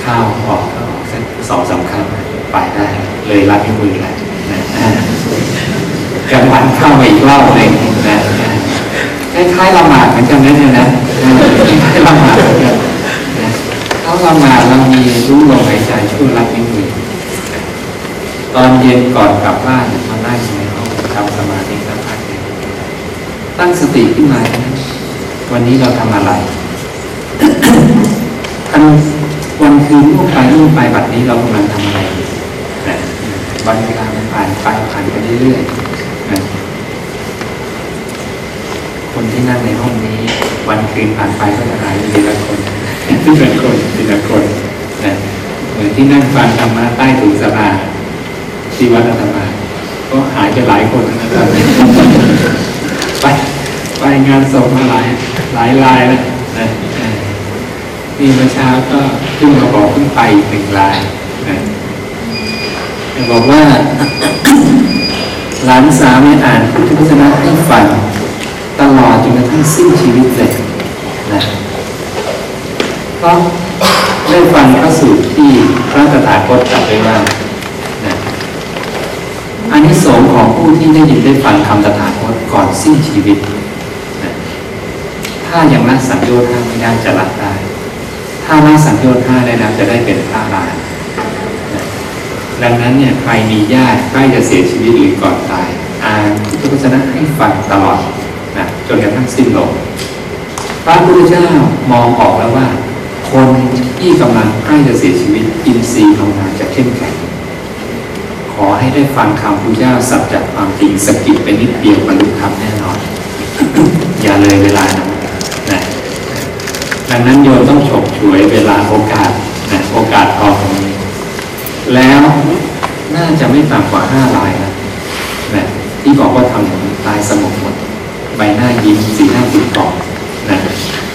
เข้าออกเข้าออกสักสองสามครั้งไปได้เลยรัดนิ้วมือแล้วนะกลางวันเข้ามาอีกรอบหนึ่งนะคล้ายๆละหมาดเหมือนกันนะเนี่ยนะคล้ายๆละหมาดเหมือนกันนะเขาละหมาดเรามีรู้ลมหายใจช่วยรัดนิ้วมือตอนเย็นก่อนกลับบ้านมานั่งในห้องทำสมาธิสักพักตั้งสติขึ้นมานะ วันนี้เราทำอะไรอันวันคืนล่วงไปล่วงไปบัดนี้เรากำลังทำอะไรวันเวลามันผ่านไปผ่านไปเรื่อยๆคนที่นั่งในห้องนี้ วันคืนผ่านไปก็จะหายไปทีละคนทีละคนทีละคนนะเหมือนที่นั่งฟังธรรมะใต้ถุนสลาที่วัดอาตมาก็หายไปหลายคนนะครับไป ไปงานศพมาหลายหลายรายแล้วนะนี่เมื่อเช้าก็เพิ่งมาบอกเพิ่งไปหนึ่งรายนะบอกว่า หลานสาวเนี่อ่านพุทธพจนะให้ฟังตลอดจนกระทั่งสิ้นชีวิตเลยนะเพราะได้ฟังพระสูตรที่พระตถาคตตรัสไว้ว่านะอานิสงส์ของผู้ที่ได้ยินได้ฟังคำตถาคตก่อนสิ้นชีวิต ถ้ายังละสังโยชน์ห้าไม่ได้จะละได้ ถ้าละสังโยชน์ห้าได้แล้วจะได้เป็นพระอรหันต์ดังนั้นเนี่ยใครมีญาติใกล้จะเสียชีวิตหรือก่อนตายอ่านพุทธวจนะให้ฟังตลอดนะจนกระทั่งสิ้นลมพระพุทธเจ้ามองออกแล้วว่า คนที่กำลังใกล้จะเสียชีวิตอินทรีย์ของนางจะเข้มแข็งขอให้ได้ฟังคำพุทธเจ้าสับจจะความจริงสกกิดไปนิดเดียวบรรลุธรรมแน่นอน อย่าเลยเวลานะ ดังนั้นโยมต้องฉกฉวยเวลาโอกาสนะโอกาสทองตรงนี้ แล้วน่าจะไม่ต่ำกว่าห้าลายนะนะที่บอกว่าทำลายสมองหมดใบหน้ายิ้มสีหน้าติดกรอบนะ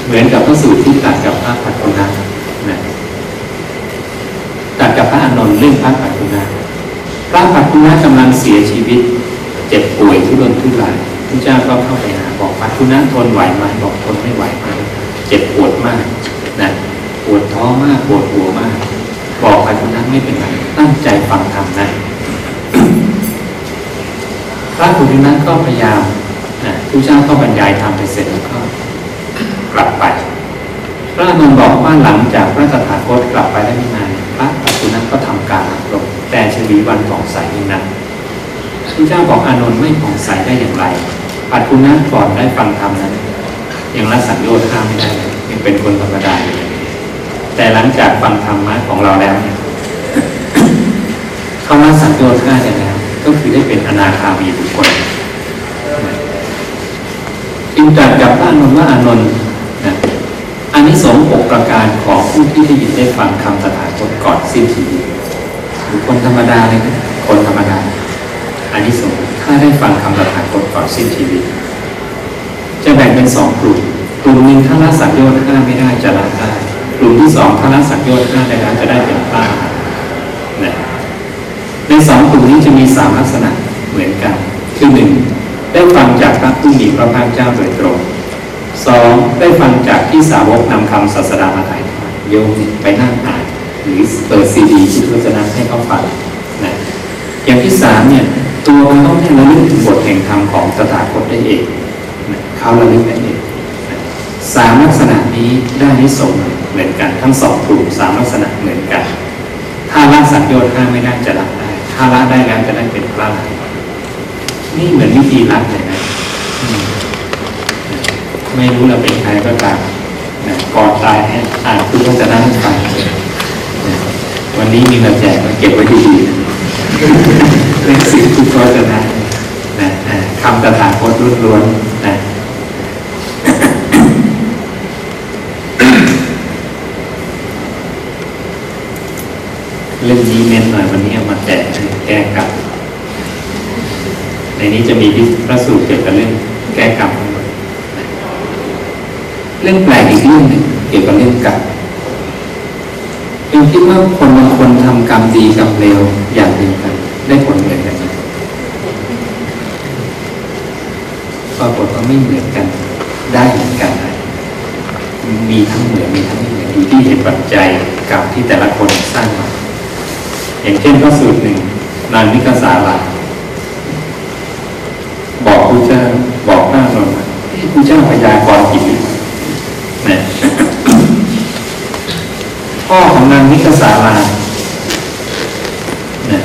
เหมือนกับพระสูตรที่ตัดกับพระปัจจุบันนะตัดกับพระอานนท์เรื่องพระปัจจุบันพระปัจจุบันกำลังเสียชีวิต เจ็บป่วยทุรนทุรายพระเจ้าก็เข้าไปหาบอกปัจจุบันทนไหวไหมบอกทนไม่ไหวมาก เจ็บปวดมากนะปวดท้องมากปวดหัวมาก บอกปัจจุบันไม่เป็นไรตั้งใจฟังธรรมนะพระปุถุนั้นก็พยายามนะผู้เจ้าก็บรรยายธรรมไปเสร็จแล้วก็กลับไป พระอนนท์บอกว่าหลังจากพระตถาคตกลับไปได้ไม่นานพระปัจจุนั้นก็ทำการลงแต่ชวีวันผ่องใสยิ่งนั้นผู้เจ้าบอกอานนท์ไม่ผ่องใสได้อย่างไรปัจจุนั้นก่อนได้ฟังธรรมนั้น ยังละสังโยชน์ห้ามไม่ได้ยังเป็นคนธรรมดาอยู่เลยแต่หลังจากฟังธรรมะของเราแล้วเนี่ยเขาละสังโยชน์ห้าได้แล้วก็คือได้เป็นอนาคามีบุคคลจึงตรัสกับพระอานนท์ว่าอานนท์นะอานิสงส์หกประการของผู้ที่ได้ยินได้ฟังคำตถาคตก่อนสิ้นชีวิตบุคคลธรรมดาเลยนะคนธรรมดาอานิสงส์ถ้าได้ฟังคำตถาคตก่อนสิ้นชีวิต จะแบ่งเป็นสองกลุ่ม กลุ่มหนึ่งถ้าละสังโยชน์ห้าไม่ได้จะละได้ กลุ่มที่สองถ้าละสังโยชน์ห้าได้แล้วจะได้เป็นพระอรหันะในสองกลุ่มนี้จะมีสามลักษณะเหมือนกัน คือหนึ่งได้ฟังจากพระผู้มีพระภาคเจ้าโดยตรงสองได้ฟังจากที่สาวกนำคำศาสดามาถ่ายทอดโยมไปนั่งอ่านหรือเปิดซีดีที่พระนะให้เขาฟังนะอย่างที่สามเนี่ยตัวเขาต้องให้ระลึกถึงบทแห่งธรรมของตถาคตได้เอง เขาระลึกได้เองสามลักษณะนี้ได้นิสงส์เหมือนกัน ทั้งสองกลุ่มสามลักษณะเหมือนกัน ถ้าละสังโยชน์ห้าไม่ได้จะละได้ ถ้าละได้แล้วจะได้เป็นพระอรหันต์นี่เหมือนวิธีละเลยนะไม่รู้เราเป็นใครก็ตามนะก่อนตายให้อ่านพุทธวจะนะให้ฟังวันนี้มีมาแจกมาเก็บไว้ดีๆนะเรื่องสิ่งพุทธวจนะนะนะคำตถาคตล้วนๆ เรื่องนี้เน้นหน่อยวันนี้เอามาแจกแก้กรรมในนี้จะมีพระสูตรเกี่ยวกับเรื่องแก้กรรมทั้งหมดเรื่องแปลกอีกเรื่องหนึ่งเกี่ยวกับเรื่องกรรมยังคิดว่าคนบางคนทำกรรมดีกรรมเลวอย่างเดียวกันได้ผลเหมือนกันไหมปรากฏว่าไม่เหมือนกัน ได้เหมือนกันมีทั้งเหมือนมีทั้งไม่เหมือนอยู่ที่เหตุปัจจัยกรรมที่แต่ละคนสร้างมา อย่างเช่นพระสูตรหนึ่งนางนิกสาลาบอกพระเจ้าบอกพระอานนท์ว่าเอ๊ะพระเจ้าพยากรณ์ผิดหรือเปล่านะพ่อของนางนิกสาลานะ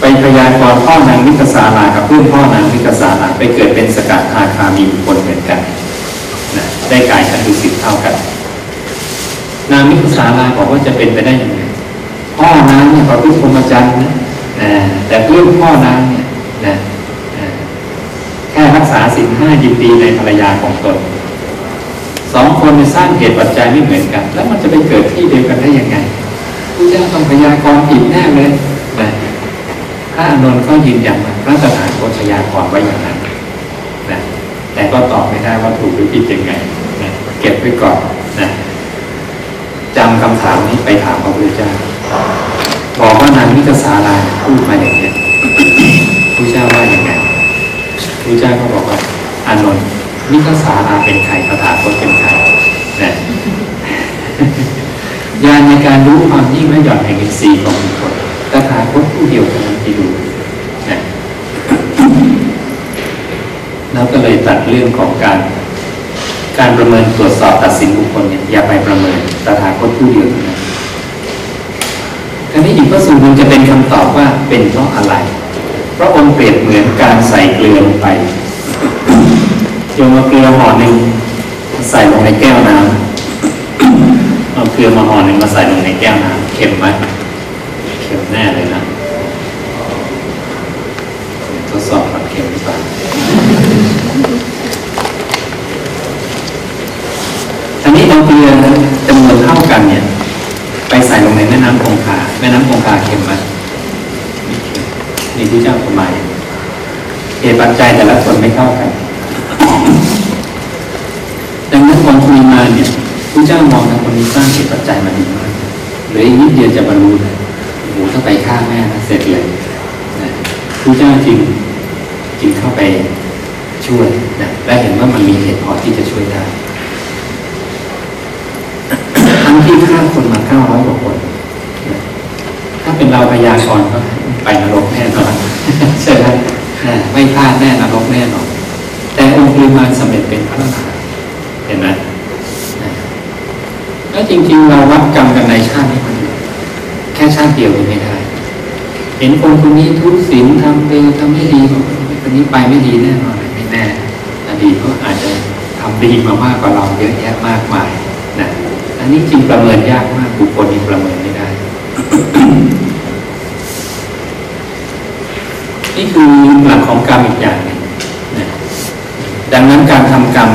ไปพยากรณ์พ่อนางมิกสาลากับเพื่อนพ่อนางมิกสาลาไปเกิดเป็นสกัดทาคามีคคลเหมือนกันนะได้กายชันดุสิตเท่ากัน นางมิกสาลาบอกว่าจะเป็นไปได้ยังไง พ่อนางเนี่ยประพฤติพรหมจรรย์นะนะแต่เพื่อนพ่อนางเนี่ยนะแค่รักษาศีลห้ายินดีในภรรยาของตนสองคนมีสร้างเหตุปัจจัยไม่เหมือนกัน แล้วมันจะไปเกิดที่เดียวกันได้ยังไงพระเจ้าต้องพยากรณ์ผิดแน่เลยนะพระอานนท์ก็ยืนยันว่าพระสถานโคชยากรไว้อย่างนั้นนะแต่ก็ตอบไม่ได้ว่าถูกหรือผิดยังไงนะเก็บไว้ก่อนนะจำคำถามนี้ไปถามพระพุทธเจ้า บอกว่านางนิกสาลาพูดมาอย่างนี้พระเจ้าว่าอย่างไงพระเจ้าก็บอกว่าอานนท์นิกสาลาเป็นใครคาถาคตเป็นใครนะญาณในการรู้ความยิ่งและหย่อนแห่งอินทรีย์ของบุคคลตถาคตผู้เดียวเท่านั้นที่รู้นะแล้วก็เลยตัดเรื่องของการการประเมินตรวจสอบตัดสินบุคคลเนี่ยอย่าไปประเมินตถาคตผู้เดียวเท่านั้น คราวนี้อีกพระสูตรหนึงจะเป็นคำตอบว่าเป็นเพราะอะไร พระองค์เปรียบเหมือนการใส่เกลือลงไปโยมเอาเกลือห่อหนึ่งใส่ลงในแก้วน้ำเอาเกลือมาห่อหนึ่งมาใส่ลงในแก้วน้ำเค็มไหมเค็มแน่เลยนะทดสอบความเค็มดีกว่าอันนี้เอาเกลือจำนวนเท่ากันเนี่ย ไปใส่ลงในแม่น้ำคงคาแม่น้ำคงคาเค็มไหมไม่เค็มนี่ที่เจ้าทำไมเหตุปัจจัยแต่ละคนไม่เท่ากันดังนั้นมองคุยมาเนี่ยผู้เจ้ามองทางคนนี้สร้างเหตุปัจจัยมาดีมากเหลืออีกนิดเดียวจะบรรลุเลยโอ้โหถ้าไปฆ่าแม่นะเสร็จเลยนะผู้เจ้าจึงจึงเข้าไปช่วยนะและเห็นว่ามันมีเหตุพอที่จะช่วยได้ ที่ฆ่าคนมาเก้าร้อยกว่าคน ถ้าเป็นเราพยากรณ์ก็ไปนรกแน่นอนใช่ไหมไม่พลาดแน่นรกแน่นอนแต่องค์ปริมาณสำเร็จเป็นพระอรหันต์เห็นไหมแล้วจริงๆเราวัดกรรมกันในชาตินี้มันแค่ชาติเดียวยังไม่ได้ เห็นคนคนนี้ทุศีลทำเร็วทำไม่ดีคนนี้ไปไม่ดีแน่นอนไม่แน่อดีตก็อาจจะทำดีมามากกว่าเราเยอะแยะมากมาย อันนี้จริงประเมินยากมากบุคคลนี้ประเมินไม่ได้ นี่คือหลักของกรรมอีกอย่างหนึ่งนะดังนั้นการทำกรรม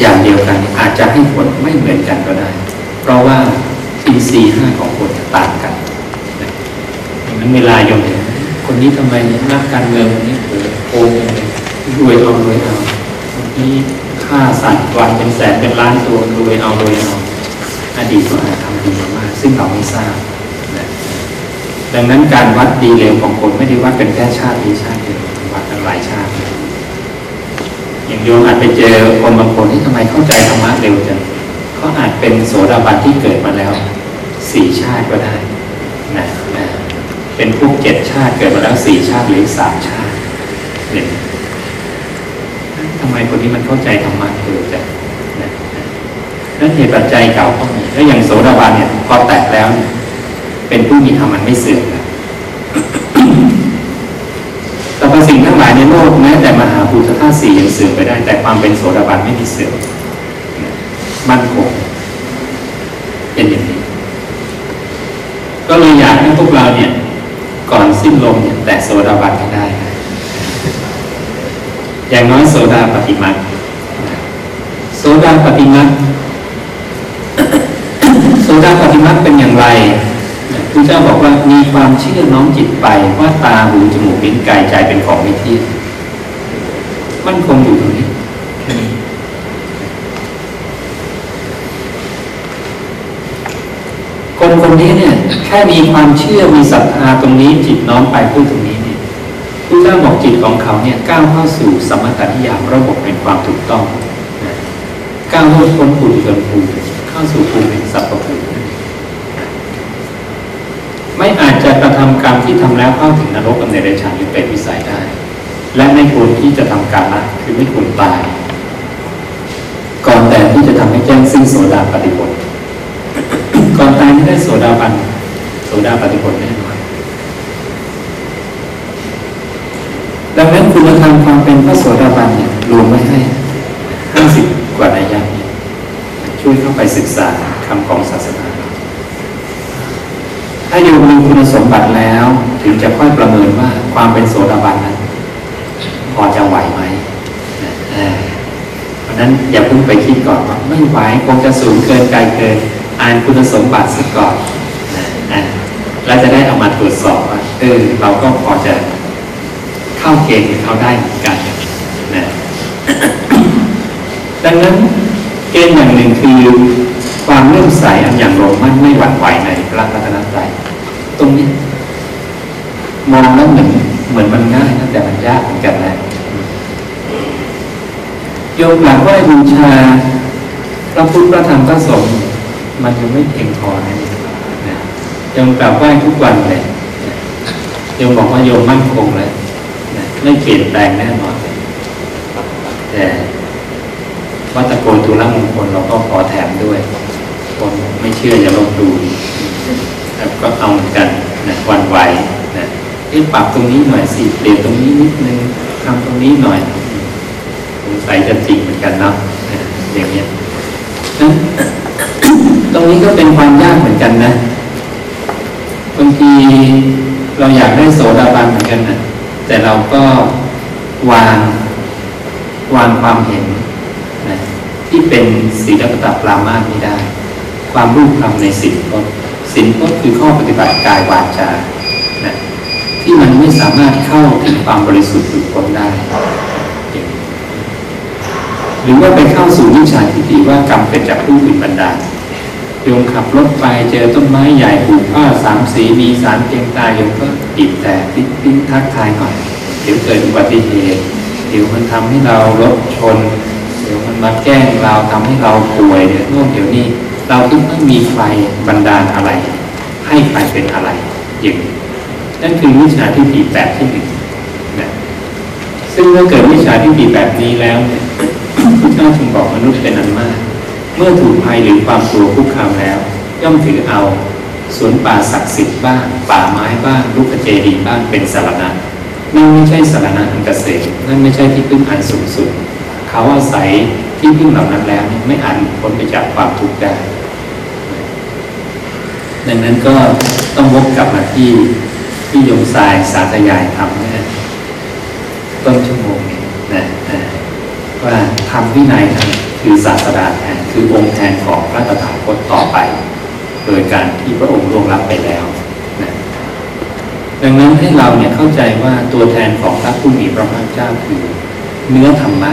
อย่างเดียวกัน อาจจะให้ผลไม่เหมือนกันก็ได้ เพราะว่าอินทรีย์ห้าของคนต่างกันนะดังนั้นเวลาโยมเห็นคนนี้ทำไมนักการเมืองคนนี้โอ้โหโกงรวยเอารวยเอาคนนี้ฆ่าสัตว์วันเป็นแสนเป็นล้านตัวรวยเอารวยเอา อดีตก็อาจทำดีมามากซึ่งเราไม่ทราบนะดังนั้นการวัดดีเลวของคนไม่ได้วัดเป็นแค่ชาตินี้ชาติเดียววัดทั้งหลายชาติอย่างโยมอาจไปเจอคนบางคนที่ทำไมเข้าใจธรรมะเร็วจังเขาอาจเป็นโสดาบันที่เกิดมาแล้วสี่ชาติก็ได้นะนะเป็นพวกเจ็ดชาติเกิดมาแล้วสี่ชาติหรือสามชาติเนี่ยทำไมคนนี้มันเข้าใจธรรมะเร็วจัง นั่นเหตุปัจจัยเก่าก็มีแล้วอย่างโสดาบันเนี่ยพอแตกแล้วเนี่ยเป็นผู้มีธรรมันไม่เสื่อมนะแต่บางสิ่งทั้งหลายในโลกแม้แต่มหาภูตธาตุสี่ยังเสื่อมไปได้ แต่ความเป็นโสดาบันไม่มีเสื่อมมั่นคงเป็นอย่างนี้ ก็เลยอยากให้พวกเราเนี่ย ก่อนสิ้นลมเนี่ยแต่โสดาบันให้ได้นะอย่างน้อยโสดาปฏิมาโสดาปฏิมา สดาปฏิมาเป็นอย่างไรพระเจ้าบอกว่ามีความเชื่อน้อมจิตไปว่าตาหูจมูกลิ้นกายใจเป็นของไม่เที่ยงมันคงอยู่ตรงนี้คนคนนี้เนี่ย แค่มีความเชื่อมีศรัทธาตรงนี้จิตน้อมไปพูดตรงนี้เนี่ยพระเจ้าบอกจิตของเขาเนี่ยก้าวเข้าสู่สมถะนิยามระบบเป็นความถูกต้องก้าวพ้นพ้นภูมิจนภูมิาสู่ภูมิแห่งสัพพภูมิไม่อาจจะกระทำกรรมที่ทำแล้วเข้าถึงนรกกับในเดชานหรือเป็นวิสัยได้ และไม่ควรที่จะทำการละคือไม่ควรตาย ก่อนแต่ที่จะทำให้แจ้งซึ่งโสดาปฏิผลก่อนตายไม่ได้โสดาบันโสดาปฏิผลแน่นอนดังนั้นคุณธรรมความเป็นพระโสดาบันเนี่ยรวมไว้ให้ห้าสิบกว่านัยยะเนี่ย ช่วยเข้าไปศึกษาคำของศาสนา ถ้าโยมมีคุณสมบัติแล้ว ถึงจะค่อยประเมินว่าความเป็นโสดาบันนั้นพอจะไหวไหมเพราะนั้นอย่าเพิ่งไปคิดก่อนว่าไม่ไหวคงจะสูงเกินไกลเกินอ่านคุณสมบัติซะก่อนนะแล้วจะได้เอามาตรวจสอบว่าเออเราก็พอจะเข้าเกณฑ์เขาได้เหมือนกันนะดังนั้น นึ่งคือความเลื่อมใสอันอย่างลงมั่นไม่หวั่นไหวในพระรัตนตรัยตรงนี้มองแล้วเหมือนเหมือนมันง่ายนะแต่มันยากเหมือนกันนะโยมหลังไหว้บูชาพระพุทธพระธรรมพระสงฆ์มันยังไม่เพียงพอนะนะโยมกราบไหว้ทุกวันเลยโยมบอกว่าโยมมั่นคงเลยไม่เปลี่ยนแปลงแน่นอนแต่ วัตโกตุลมงคลเราก็ขอแถมด้วย คนไม่เชื่ออย่าลบดูแล้วก็เอาเหมือนกันนะวันไหวนะเอ๊ะปรับตรงนี้หน่อยสิเปลี่ยนตรงนี้นิดนึงทำตรงนี้หน่อยสงสัยจะจริงเหมือนกันเนาะอย่างเงี้ยตรงนี้ก็เป็นความยากเหมือนกันนะบางทีเราอยากได้โสดาบันเหมือนกันนะแต่เราก็วางวางความเห็น นะที่เป็นศีลปตปรามาสไม่ได้ ความรูปคำในศีลก็ศีลก็คือข้อปฏิบัติกายวาจานะที่มันไม่สามารถเข้าถึงความบริสุทธิ์หลุดพ้นได้ หรือว่าไปเข้าสู่วิชาทิฏฐิว่ากรรมเกิดจากผู้อื่นบันดาลโยมขับรถไปเจอต้นไม้ใหญ่ปลูกผ้าสามสีมีสารเพียงตายโยมก็บีบแต่ปิ๊งปิ๊งทักทายหน่อย เดี๋ยวเกิดอุบัติเหตุเดี๋ยวมันทำให้เรารถชน ดี๋ยวมันมาแกล้งเราทำให้เราป่วยเดี๋ยวโน่นเดี๋ยวนี้ เราคิดว่ามีใครบันดาลอะไร ให้ใครเป็นอะไรอย่างนั่นคือวิชาทิฏฐิแบบที่หนึ่งนะซึ่งเมื่อเกิดวิชาทิฏฐิแบบนี้แล้วเนี่ยพุทธเจ้าจึงบอกมนุษย์เป็นอันมาก เมื่อถูกภัยหรือความกลัวคุกคามแล้ว ย่อมถือเอาสวนป่าศักดิ์สิทธิ์บ้างป่าไม้บ้างลูกเจดีบ้างเป็นสารณะนั่นไม่ใช่สารณะอันเกษมนั่นไม่ใช่ที่พึ่งอันสูงสุด เขาอาศัยที่พึ่งเหล่านั้นแล้วไม่อาจหลุดพ้นไปจากความทุกข์ได้ ดังนั้นก็ต้องวกกลับมาที่ที่โยมทรายสาธยายทำนะต้นชั่วโมงนี้นะว่าทำวินัยคือศาสดาแทนคือองค์แทนของพระตถาคตต่อไป โดยการที่พระองค์ล่วงลับไปแล้วนะดังนั้นให้เราเนี่ยเข้าใจว่าตัวแทนของพระผู้มีพระภาคเจ้าคือเนื้อธรรมะ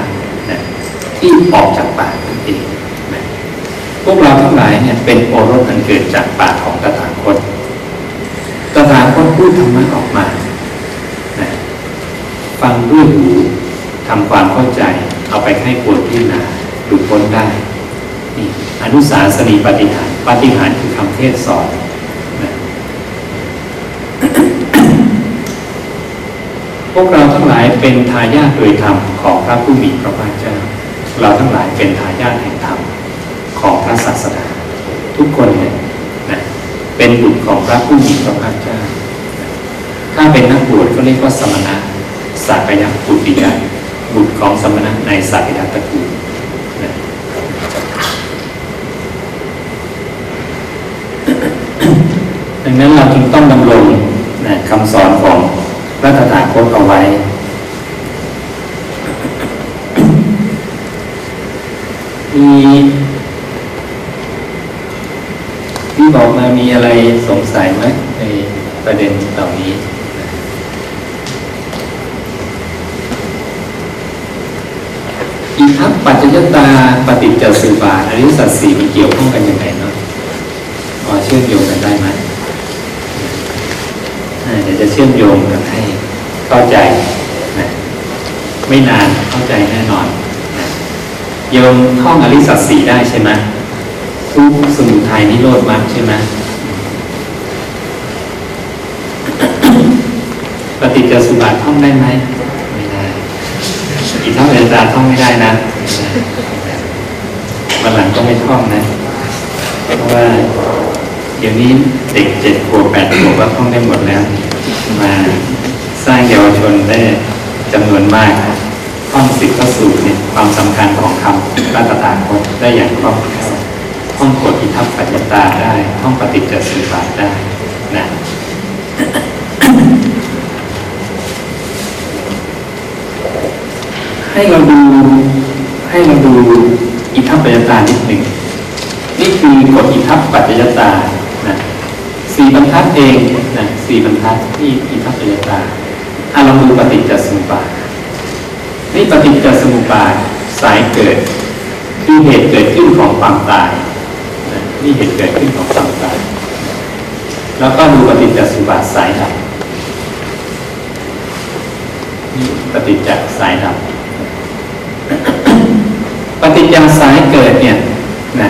ที่ออกจากปากนั่นเองพวกเราทั้งหลายเนี่ยเป็นโอรสอันเกิดจากปากของตถาคตตถาคตพูดธรรมะออกมา ฟังด้วยหูทำความเข้าใจ เอาไปให้ควรพิจารณาหลุพ้นได้นี่อนุสาสนีปฏิหารปฏิหารคือคำเทศสอนพวกเราทั้งหลายเป็นทายาทโดยธรรมของพระผู้มีพระภาคเจ้า เราทั้งหลายเป็นทายาทแห่งธรรมของพระศาสดาทุกคนเนี่ยนะเป็นบุตรของพระผู้มีพระภาคเจ้าถ้าเป็นนักบวชก็เรียกว่าสมณะสักยะปุติยะบุตรของสมณะในสักยะตระกูลนะดังนั้นเราจึงต้องดำรงนะคำสอนของพระตถาคตเอาไว้ มีที่บอกมามีอะไรสงสัยไหมในประเด็นเหล่านี้อีทัพปัจจยตาปฏิจจสุบาทอริสัจสี่มีเกี่ยวข้องกันยังไงเนาะพอเชื่อมโยงกันได้ไหมเดี๋ยวจะเชื่อมโยงกันให้เข้าใจนะไม่นานเข้าใจแน่นอน โยมท่องอริสัจสี่ได้ใช่ไหมทุกสมุทัยนิโรธมรรคใช่ไหมปฏิจจสุบาทท่องได้ไหมไม่ได้อีกท่องเรียนตาท่องไม่ได้นะวันหลังก็ไม่ท่องนะเพราะว่าเดี๋ยวนี้เด็กเจ็ดขวบแปดขวบก็ท่องได้หมดแล้ว มาสร้างเยาวชนได้จำนวนมากนะ ท่องสิบพระสูตรเนี่ยความสำคัญของคำพระตถาคตได้อย่างคล่องแคล่วท่องกฎอิทัปปัจจตาได้ท่องปฏิจจสุปบาทได้นะให้เราดูให้เราดูอิทัปปัจจตานิดหนึ่งนี่คือกฎอิทัปปัจจตานะสี่บรรทัดเองนะสี่บรรทัดที่อิทัปปัจจตาอะเราดูปฏิจจสุปบาท นี่ปฏิจจสมุปบาทสายเกิด คือเหตุเกิดขึ้นของความตายนี่เหตุเกิดขึ้นของความตาย แล้วก็ดูปฏิจจสมุปบาทสายดับนี่ปฏิจจสายดับปฏิจจสายเกิดเนี่ยนะ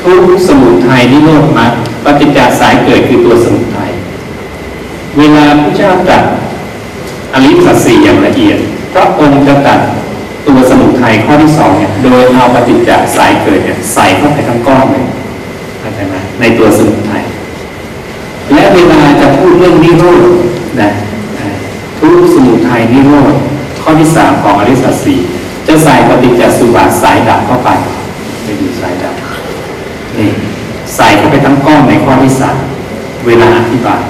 ทุกสมุทัยนิโรธมรรคปฏิจจสายเกิดคือตัวสมุทัยเวลาพระเจ้าตรัสอริยสัจสี่อย่างละเอียด ระองค์จะตรัสตัวสมุทัยข้อที่สองเนี่ยโดยเอาปฏิจจสายเกิดเนี่ยใส่เข้าไปทั้งก้อนเลยเข้าใจไหมในตัวสมุทัยและเวลาจะพูดเรื่องนิโรธนะอ่าทุกสมุทัยนิโรธข้อที่สามของอริสัจสี่จะใส่ปฏิจจสุบาทสายดับเข้าไปไปดูสายดับนี่ใส่เข้าไปทั้งก้อนในข้อที่สามเวลาอธิบาย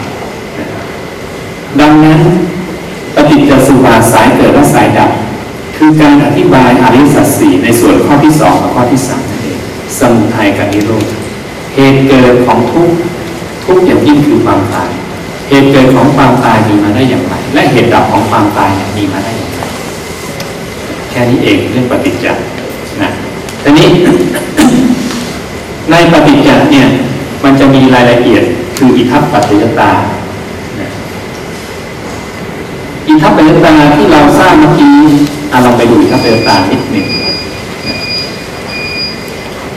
ดังนั้น ปฏิจจสุบาสายเกิดและสายดับ คือการอธิบายอริสัจสี่ในส่วนข้อที่สองกับข้อที่สามนั่นเองสมุทัยกับนิโรธเหตุเกิดของทุกทุกอย่างยิ่งคือความตาย เหตุเกิดของความตายมีมาได้อย่างไร และเหตุดับของความตายมีมาได้อย่างไรแค่นี้เองเรื่องปฏิจจ์นะทีนี้ ในปฏิจจ์เนี่ยมันจะมีรายละเอียดคืออิทัปปัจจยตา อินทัปปัจจยตาที่เราสร้างเมื่อกี้อะลองไปดูอินทัปปัจจยตานิดหนึ่ง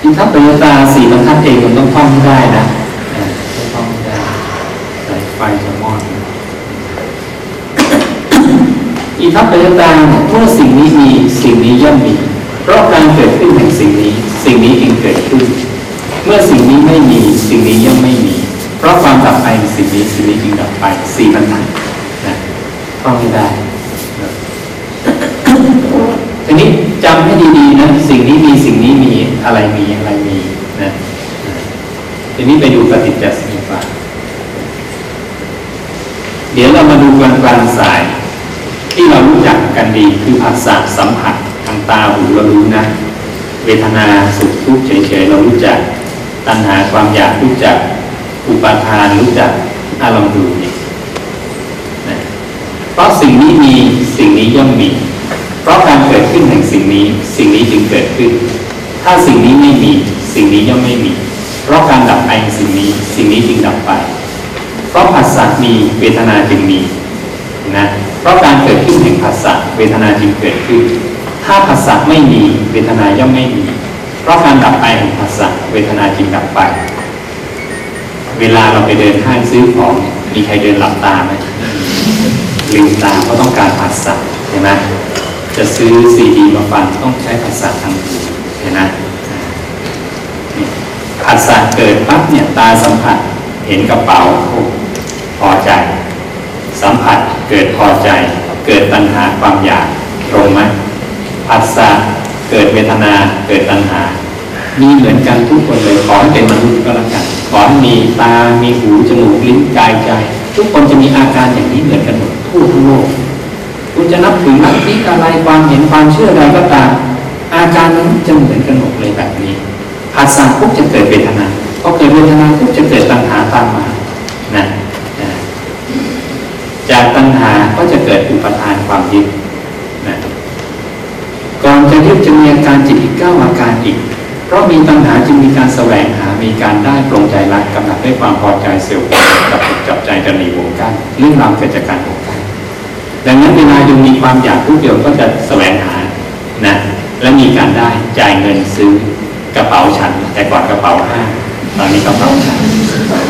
อินทัปปัจจยตาสี่บรรทัดเองมันต้องท่องได้นะอะต้องท่องให้ได้สายไฟจะมอดอิทัปปัจจตาเมื่อสิ่งนี้มีสิ่งนี้ย่อมมี เพราะการเกิดขึ้นแห่งสิ่งนี้ สิ่งนี้จึงเกิดขึ้น เมื่อสิ่งนี้ไม่มี สิ่งนี้ย่อมไม่มี เพราะความดับไปสิ่งนี้สิ่งนี้จึงดับไปสี่บรรทัด ต้องให้ได้ทีนี้จำให้ดีๆนะสิ่งนี้มีสิ่งนี้มีอะไรมีอะไรมีนะทีนี้ไปดูปฏิจจสมุปบาทเดี๋ยวเรามาดูกลางกลางๆสาย ที่เรารู้จักกันดีคือผัสสะสัมผัสทางตาหูเรารู้นะ เวทนาสุขทุกข์เฉยๆเรารู้จัก ตัณหาความอยากรู้จัก อุปาทานรู้จักอารมณ์ดู เพราะสิ่งนี้มีสิ่งนี้ย่อมมี เพราะการเกิดขึ้นแห่งสิ่งนี้ สิ่งนี้จึงเกิดขึ้น ถ้าสิ่งนี้ไม่มีสิ่งนี้ย่อมไม่มี เพราะการดับไปสิ่งนี้ สิ่งนี้จึงดับไป เพราะผัสสะมีเวทนาจึงมีนะเพราะการเกิดขึ้นแห่งผัสสะเวทนาจึงเกิดขึ้น ถ้าผัสสะไม่มีเวทนาย่อมไม่มี เพราะการดับไปแห่งผัสสะเวทนาจึงดับไป เวลาเราไปเดินห้างซื้อของมีใครเดินหลับตาไหม ลืมตาเพราต้องการผัสสะเห็นไหมจะซื้อซีดีมาฟังต้องใช้ผัสสะทางหูเห็นไหมอ่านี่ผัสสะเกิดปั๊บเนี่ยตาสัมผัสเห็นกระเป๋าพอใจ สัมผัสเกิดพอใจ เกิดตัณหาความอยากตรงไหมผัสสะเกิดเวทนาเกิดตัณหา มีเหมือนกันทุกคนเลยขอให้เป็นมนุษย์ก็แล้วกันขอให้มีตา มีหู จมูก ลิ้น กายใจ ทุกคนจะมีอาการอย่างนี้เหมือนกันหมด ทั่วทั้งโลกคุณจะนับถือลัทธิอะไรความเห็นความเชื่ออะไรก็ตามอาการนั้นจะเหมือนกันหมดเลยแบบนี้ผัสสะปุ๊บจะเกิดเวทนาพอเกิดเวทนาปุ๊บจะเกิดตัณหาตามมานะจากตัณหาก็จะเกิดอุปทานความยึดนะก่อนจะยึดจะมีอาการจิตอีกเก้าอาการอีก เพราะมีตัณหาจึงมีการแสวงหา มีการได้ปรงใจรักกำหนัดด้วยความพอใจเสียวจับจับใจจะหนีวงกันเรื่องราวเกิดจากการวงกัน ดังนั้นเวลาโยมมีความอยากทุกเดียวก็จะแสวงหานะและมีการได้จ่ายเงินซื้อกระเป๋าฉัน แต่ก่อนกระเป๋าห้างตอนนี้กระเป๋าฉัน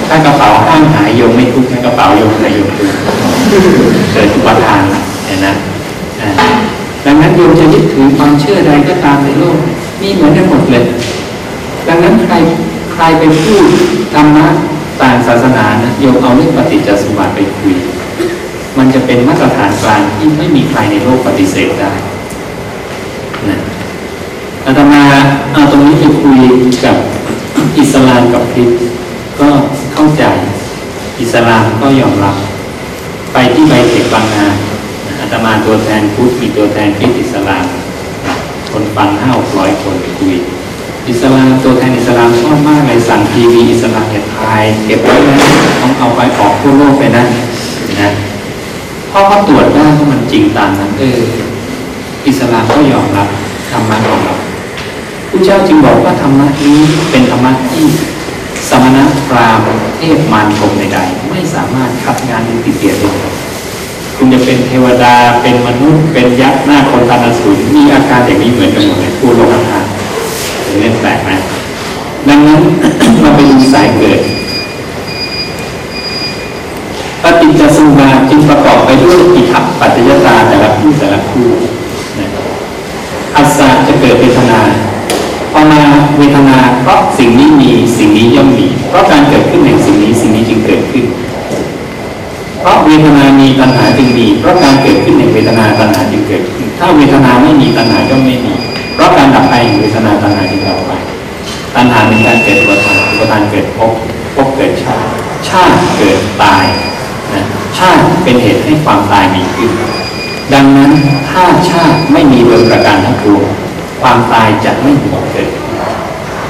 ถ้ากระเป๋าห้างหายโยมไม่ทุกข์ถ้ากระเป๋าโยมหายโยมทุกข์เกิดอุปทานละเห็นนะดังนั้นโยมจะยึดถือความเชื่อใดก็ตามในโลกมีเหมือนกันหมดเลยดังนั้นใครใครไปพูดธรรมะต่างศาสนานะโยมเอาเรื่องปฏิจจสมุปบาทไปคุย มันจะเป็นมาตรฐานกลางที่ไม่มีใครในโลกปฏิเสธได้นะอาตมาเอาตรงนี้ไปคุยกับอิสลามกับคริสก็เข้าใจอิสลามก็ยอมรับ ไปที่ใบเทคบางนาอาตมาตัวแทนพุทธมีตัวแทนคริสอิสลาม คนฟังห้าร้อยคนไปคุย อิสลามตัวแทนอิสลามชอบมากเลยสั่งทีวีอิสลามเนี่ยถ่ายเก็บไว้นะต้องเอาไปออกทั่วโลกไปนะนะ เพราะเขาตรวจได้ว่ามันจริงตามนั้นเอออิสลามก็ยอมรับธรรมะของเราผู้เจ้าจึงบอกว่าธรรมะนี้เป็นธรรมะที่สมณะพราหมณ์เทพมารพรมใดๆไม่สามารถคัดงานนิติเตียได้คุณจะเป็นเทวดาเป็นมนุษย์เป็นยักษ์หน้าคนตานสูรมีอาการอย่างนี้เหมือนกันหมดเลยผู้โลกธาตุเป็นเรื่องแปลกไหมดังนั้นเราไปดูสายเกิด ปฏิจจสมุปบาทจึงประกอบไปด้วยอิทัปปัจจยตาแต่ละคู่แต่ละคู่อัสสะจะเกิดเวทนาพอมาเวทนาเพราะสิ่งนี้มีสิ่งนี้ย่อมมี เพราะการเกิดขึ้นแห่งสิ่งนี้สิ่งนี้จึงเกิดขึ้น เพราะเวทนามีตัณหาจึงมี เพราะการเกิดขึ้นแห่งเวทนาตัณหาจึงเกิดขึ้น ถ้าเวทนาไม่มีตัณหาก็ไม่มี เพราะการดับไปแห่งเวทนาตัณหาจึงดับไป ตัณหาเป็นการเกิดอุปทานอุปทานเกิดภพภพเกิดชาติชาติเกิดตาย ชาติเป็นเหตุให้ความตายมีขึ้น ดังนั้นถ้าชาติไม่มีโดยประการทั้งปวงความตายจะไม่มีเกิด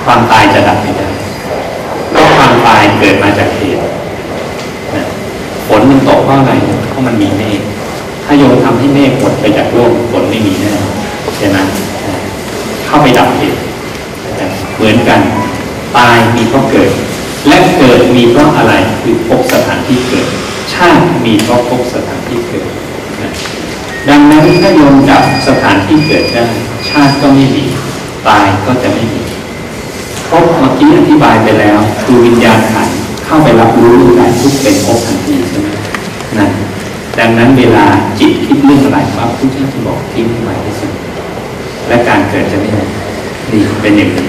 ความตายจะดับไม่ได้เพราะความตายเกิดมาจากเหตุฝนมันตกเพราะอะไรเพราะมันมีเมฆถ้าโยมทำให้เมฆหมดไปจากโลกฝนไม่มีแน่ใช่ไหมเข้าไปดับเหตุเหมือนกันตายมีเพราะเกิด และเกิดมีเพราะอะไรคือพบสถานที่เกิด ชามีเพราะพบสถานที่เกิดนะดังนั้นถ้าโยมจับสถานที่เกิดได้ชาติก็ไม่มีตายก็จะไม่มีพบเมื่อกี้อธิบายไปแล้ว คือวิญญาณขันเข้าไปรับรู้รื่องการทุกเป็นพบทันทีใช่ไหมนั่นดังนั้นเวลาจิตคิดเรื่องอะไรปั๊บผู้เจ้าจะบอกทิ้งไว้ที่สุดและการเกิดจะไม่มีนี่เป็นอย่างนี้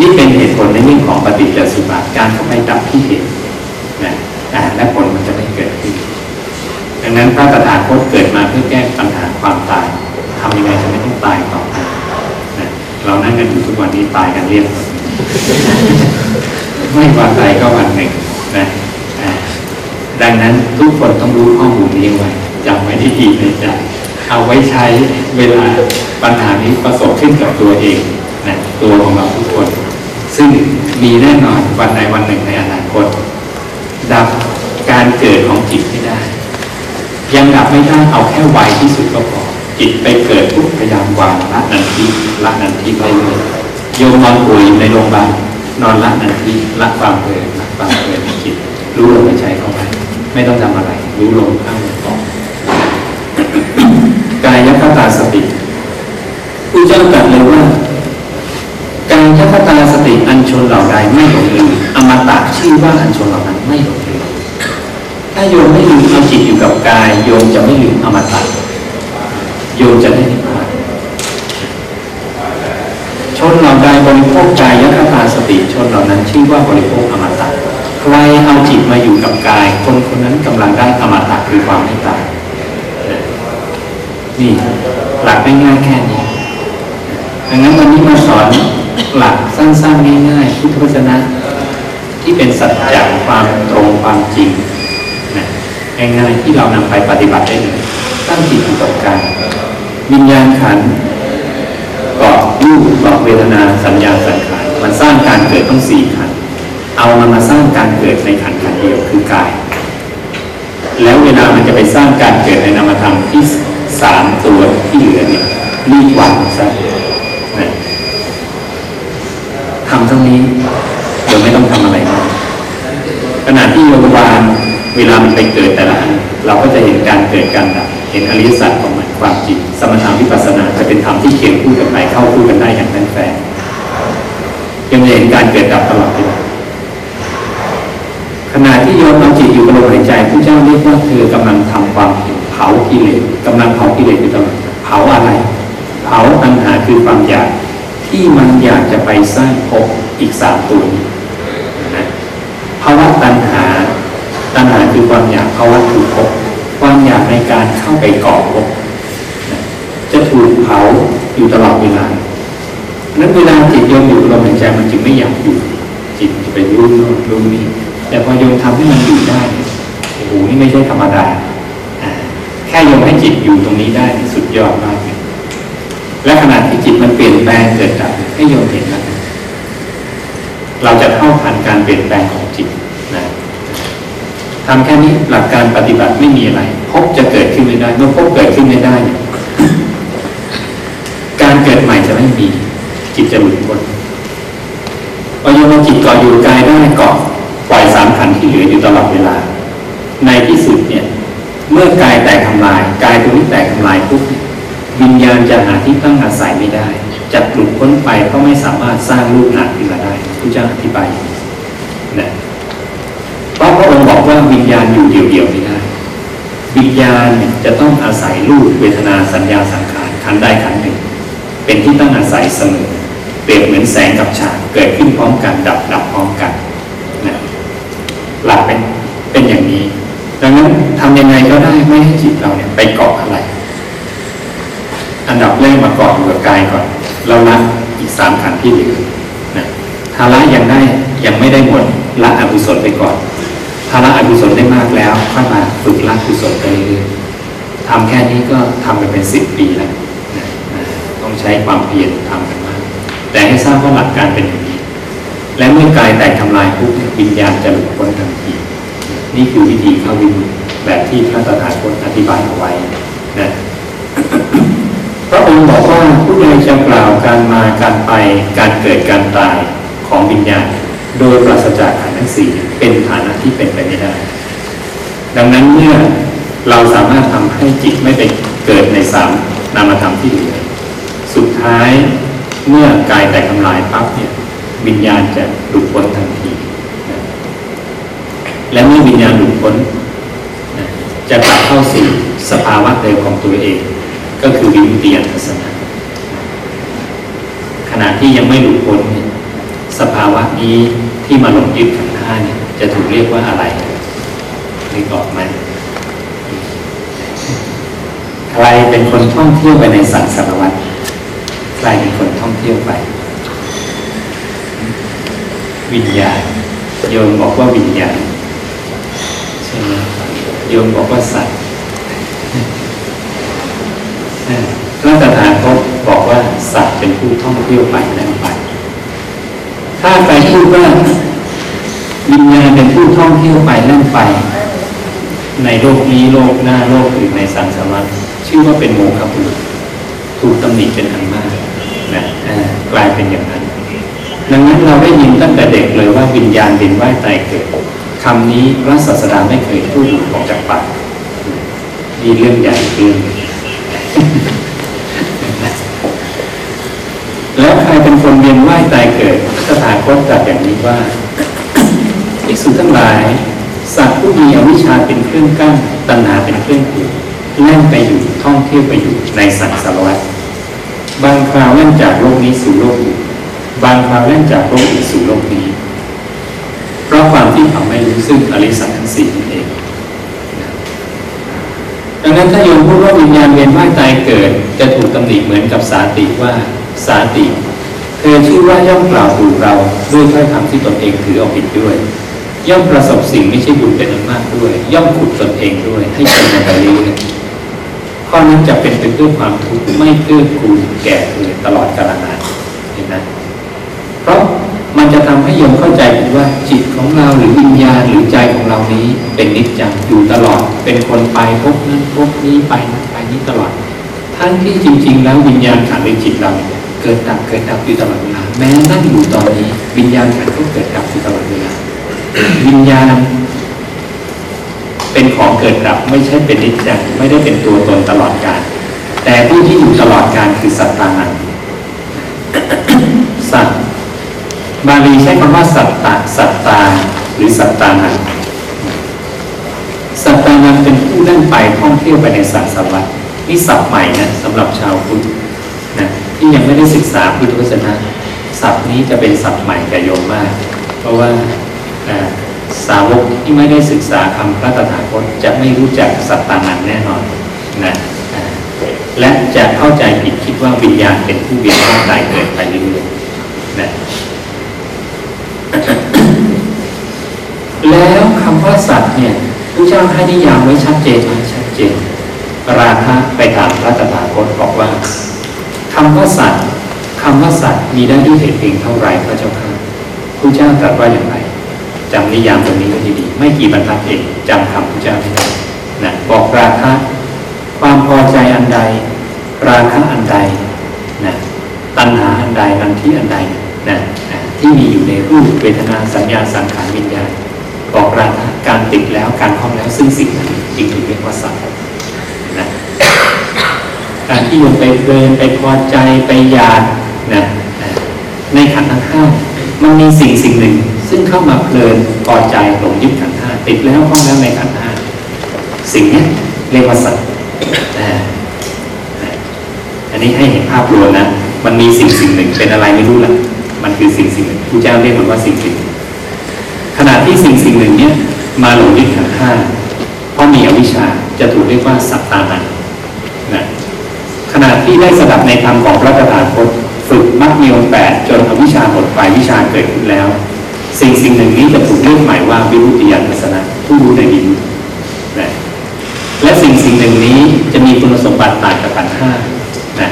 นี่เป็นเหตุผลในเรื่องของปฏิจจสุบาทการเข้าไปดับที่เหตุนะอ่าและผลมันจะ ดังนั้นพระตถาคตเกิดมาเพื่อแก้ปัญหาความตายทำยังไงจะไม่ต้องตายต่อไปนะเรานั่งกันอยู่ทุกวันนี้ตายกันเรียบไม่วันใดก็วันหนึ่งนะดังนั้นทุกคนต้องรู้ข้อมูลนี้ไว้จำไว้ที่ดีในใจเอาไว้ใช้เวลาปัญหานี้ประสบขึ้นกับตัวเองนะตัวของเราทุกคน ซึ่งมีแน่นอนวันใดวันหนึ่งในอนาคตดับการเกิดของจิตไม่ได้ ยังดับไม่ได้เอาแค่ไวที่สุดก็พอจิตไปเกิดปุ๊บพยายามวางละนันทีละนันทีไปเลยโยมนอนป่วยอยู่ในโรงพยาบาลนอนละนันทีละความเพลินละความเพลินจิต รู้ลมหายใจเข้าไปไม่ต้องทำอะไร รู้ลมเข้าลมออกกายคตาสติผู้เจ้าตรัสเลยว่าการยคตาสติอันชนเหล่าใดไม่หลงลืมอมตะชื่อว่าอันชนเหล่านั้นไม่หลงลืม ถ้าโยมไม่ลืมเอาจิตอยู่กับกาย โยมจะไม่ลืมอมตะโยมจะได้นิพพานชนเหล่าใดบริโภคกายยคตาสติชนเหล่านั้นชื่อว่าบริโภคอมตะใครเอาจิตมาอยู่กับกาย คนคนนั้นกำลังได้อมตะคือความไม่ตายนี่หลักง่ายๆแค่นี้ดังนั้นวันนี้มาสอนหลักสั้นๆง่ายๆพุทธวจนะ ที่เป็นสัจจะความตรงความจริง ง่ายๆ ที่เรานำไปปฏิบัติได้เลยตั้งจิตอยู่กับกายวิญญาณขันธ์เกาะรูปเกาะเวทนาสัญญาสังขารมันสร้างการเกิดต้องสี่ขันธ์เอามันมาสร้างการเกิดในขันธ์ขันธ์เดียวคือกาย แล้วเวลามันจะไปสร้างการเกิดในนามธรรมที่สามตัวที่เหลือเนี่ยรีบวางซะทำเท่านี้เดี๋ยไม่ต้องทำอะไรมากขณะที่โยมวาง เวลามันไปเกิดแต่ละอันเราก็จะเห็นการเกิดการดับเห็นอริยสัจของมันความจริงสมถะวิปัสสนาจะเป็นธรรมที่เคียงคู่กันไปเข้าคู่กันได้อย่างแน่นแฟ้นยังเห็นการเกิดดับตลอดเวลาขณะที่โยมเอาจิตอยู่กับลมหายใจผู้เจ้าเรียกว่าเธอกำลังทำความเห็นเผากิเลสกำลังเผากิเลสอยู่ตลอดเผาอะไร เผาตัณหาคือความอยากที่มันอยากจะไปสร้างภพอีกสามตัวนี้นะภาวะตัณหา ตัณหาคือความอยากภาวะคือภพความความอยากในการเข้าไปเกาะภพจะถูกเผาอยู่ตลอดเวลานั้นเวลาจิตโยมอยู่ลมหายใจมันจึงไม่อยากอยู่ จิตจะไปรู้โน่นรู้นี่แต่พอโยมทำให้มันอยู่ได้โอ้โหนี่ไม่ใช่ธรรมดาแค่โยมให้จิตอยู่ตรงนี้ได้นี่สุดยอดมากเลยและขณะที่จิตมันเปลี่ยนแปลงเกิดดับให้โยมเห็นนะเราจะเข้าผ่านการเปลี่ยนแปลงของจิต ทำแค่นี้หลักการปฏิบัติไม่มีอะไรพบจะเกิดขึ้นไม่ได้เมื่อพบเกิดขึ้นไม่ได้ การเกิดใหม่จะไม่มี จิตจะหลุดพ้นพอโยมจิตเกาะอยู่กายได้เกาะปล่อยสามขันธ์ที่เหลืออยู่ตลอดเวลา ในที่สุดเนี่ย เมื่อกายแตกทำลายกายตรงนี้แตกทำลายปุ๊บวิญญาณจะหาที่ตั้งอาศัยไม่ได้จะหลุดพ้นไปก็ไม่สามารถสร้างรูปนามขึ้นมาได้พระเจ้าอธิบายอย่างนี้นะ เพราะพระองค์บอกว่าวิญญาณอยู่เดี่ยวๆไม่ได้ วิญญาณจะต้องอาศัยรูปเวทนาสัญญาสังขารขันธ์ใดขันหนึ่ง เป็นที่ตั้งอาศัยเสมอเปรียบเหมือนแสงกับฉากเกิดขึ้นพร้อมกันดับดับพร้อมกันนะหลักเป็นเป็นอย่างนี้ ดังนั้นทำยังไงก็ได้ไม่ให้จิตเราเนี่ยไปเกาะอะไร อันดับแรกมาเกาะอยู่กับกายก่อนเราละอีกสามขันที่เหลือนะถ้าละยังได้ยังไม่ได้หมดละอกุศลไปก่อน ถ้าละอกุศลได้มากแล้วค่อยมาฝึกละกุศลไปเรื่อยๆทำแค่นี้ก็ทำกันเป็นสิบปีแล้วต้องใช้ความเพียรทำกันมาก แต่ให้ทราบว่าหลักการเป็นอย่างนี้ และเมื่อกายแตกทำลายปุ๊บวิญญาณจะหลุดพ้นทันทีนี่คือวิธีเข้าวิมุตแบบที่พระตถาคตอธิบายเอาไว้นะพระองค์บอกว่าผู้ใดจะกล่าวการมาการไปการเกิดการตายของวิญญาณ โดยปราศจากขันทั้งสี่เป็นฐานะที่เป็นไปไม่ได้ ดังนั้นเมื่อเราสามารถทำให้จิตไม่ไปเกิดในสามนามธรรมที่เหลือสุดท้ายเมื่อกายแตกทำลายปั๊บเนี่ยวิญญาณจะหลุดพ้นทันที และเมื่อวิญญาณหลุดพ้นจะกลับเข้าสู่สภาวะเดิมของตัวเอง ก็คือวิมุตติยทัศนะขณะที่ยังไม่หลุดพ้นเนี่ย สภาวะนี้ที่มาหลงยึดขันธ์ห้าเนี่ยจะถูกเรียกว่าอะไรนึกออกไหมใครเป็นคนท่องเที่ยวไปในสังสารวัตรใครเป็นคนท่องเที่ยวไป วิญญาณโยมบอกว่าวิญญาณใช่ไหมโยมบอกว่าสัตว์พระตถาคตบอกว่าสัตว์เป็นผู้ท่องเที่ยวไปนั่นไป ถ้าใครพูดว่าวิญญาณเป็นผู้ท่องเที่ยวไปนั่นไป ในโลกนี้โลกหน้าโลกอื่นในสังสารวัฏชื่อว่าเป็นโมฆะบุรุษถูกตำหนิเป็นอันมากนะกลายเป็นอย่างนั้น ดังนั้นเราได้ยินตั้งแต่เด็กเลยว่าวิญญาณเป็นว่ายตายเกิดคำนี้พระศาสดาไม่เคยพูดออกจากปากนี่เรื่องใหญ่เรื่อง แล้วใครเป็นคนเวียนว่ายตายเกิดสถาคตตรัสอย่างนี้ว่าภิกษุทั้งหลาย สัตว์ผู้มีอวิชชาเป็นเครื่องกั้นตัณหาเป็นเครื่องผูกแล่นไปอยู่ท่องเที่ยวไปอยู่ในสังสารวัฏบางคราวแล่นจากโลกนี้สู่โลกอื่นบางคราวแล่นจากโลกอื่นสู่โลกนี้ เพราะความที่เขาไม่รู้ซึ่งอริสังทั้งสี่นั่นเองดังนั้นถ้าโยมพูดว่าวิญญาณเวียนว่ายตายเกิด จะถูกตำหนิเหมือนกับสาติว่า สาติเธอชื่อว่าย่อมกล่าวถูกเราด้วยถ้อยคำที่ตนเองถือเอาผิดด้วย ย่อมประสบสิ่งไม่ใช่บุญเป็นอันมากด้วย ย่อมขุดตนเองด้วยให้จมในบาลีเนี่ยข้อนั้นจะเป็นไปด้วยความทุกข์ไม่เกื้อกูลแก่เธอตลอดกาลนานเห็นไหมเพราะมันจะทำให้โยมเข้าใจผิดว่าจิตของเราหรือวิญญาณหรือใจของเรานี้ เป็นนิจจังอยู่ตลอด เป็นคนไปพบนั้นพบนี้ไปนั้นไปนี้ตลอด ทั้งที่จริง ๆ แล้ววิญญาณขันธ์หรือจิตเราเนี่ย เกิดดับเกิดดับอยู่ตลอดเวลาแม้นั่งอยู่ตอนนี้ วิญญาณขันก็เกิดดับอยู่ตลอดเวลาวิญญาณเป็นของเกิดดับไม่ใช่เป็นนิจจังไม่ได้เป็นตัวตนตลอดกาลแต่ผู้ที่อยู่ตลอดกาลคือสัตตานังสัตบาลีใช้คำว่าสัตตะสัตตาหรือสัตตานังสัตตานังเป็นผู้เล่นไปท่องเที่ยวไปในสังสารวัฏนี่ศัพท์ใหม่นะสำหรับชาวพุทธ ที่ยังไม่ได้ศึกษาพุทธวจนะศัพท์นี้จะเป็นศัพท์ใหม่แก่โยมมาก เพราะว่าสาวกที่ไม่ได้ศึกษาคำพระตถาคตจะไม่รู้จักสัตตานันแน่นอนนะและจะเข้าใจผิดคิดว่าวิญญาณเป็นผู้เวียนว่ายตายเกิดไปเรื่อยๆนะแล้วคำว่าสัตว์เนี่ยพระเจ้าให้นิยามไว้ชัดเจนไหมชัดเจนราคะไปถามพระตถาคตบอกว่า คำว่าสัตว์คำว่าสัตว์มีได้ด้วยเหตุเพียงเท่าไรพระเจ้าค่ะพระเจ้าตรัสว่าอย่างไรจำนิยามตรงนี้ไว้ดีๆไม่กี่บรรทัดเองจำคำพระเจ้าไม่ได้นะบอกราคะความพอใจอันใด ราคะอันใดนะตัณหาอันใดนันที่อันใดนะที่มีอยู่ในรูปเวทนาสัญญาสังขารวิญญาณบอกราคะการติดแล้วการคล้องแล้วซึ่งสิ่งนั้นจึงถูกเรียกว่าสัตว์ การที่โยมไปเพลินไปพอใจไปอยากนะในขันธ์ทั้งห้ามันมีสิ่งสิ่งหนึ่ง ซึ่งเข้ามาเพลินพอใจหลงยึดขันธ์ห้าติดแล้วคล้องแล้วในขันธ์ห้าสิ่งนี้เรียกว่าสัตว์นะอันนี้ให้เห็นภาพรวมนะมันมีสิ่งสิ่งหนึ่งเป็นอะไรไม่รู้แหละมันคือสิ่งสิ่งหนึ่งผู้เจ้าเรียกมันว่าสิ่งสิ่งขณะที่สิ่งสิ่งหนึ่งเนี้ยมาหลงยึดขันธ์ห้าเพราะมีอวิชชาจะถูกเรียกว่าสัตตานัน ขณะที่ได้สดับในธรรมของพระตถาคตฝึกมรรคมีองค์แปดจนอวิชชาหมดไปวิชาเกิดขึ้นแล้ว สิ่งสิ่งหนึ่งนี้จะถูกเรียกหมายว่าวิรุตติยานทัศนะผู้รู้ในวิมุตตินและสิ่งสิ่งหนึ่งนี้จะมีคุณสมบัติต่างกับขันธ์ห้านะ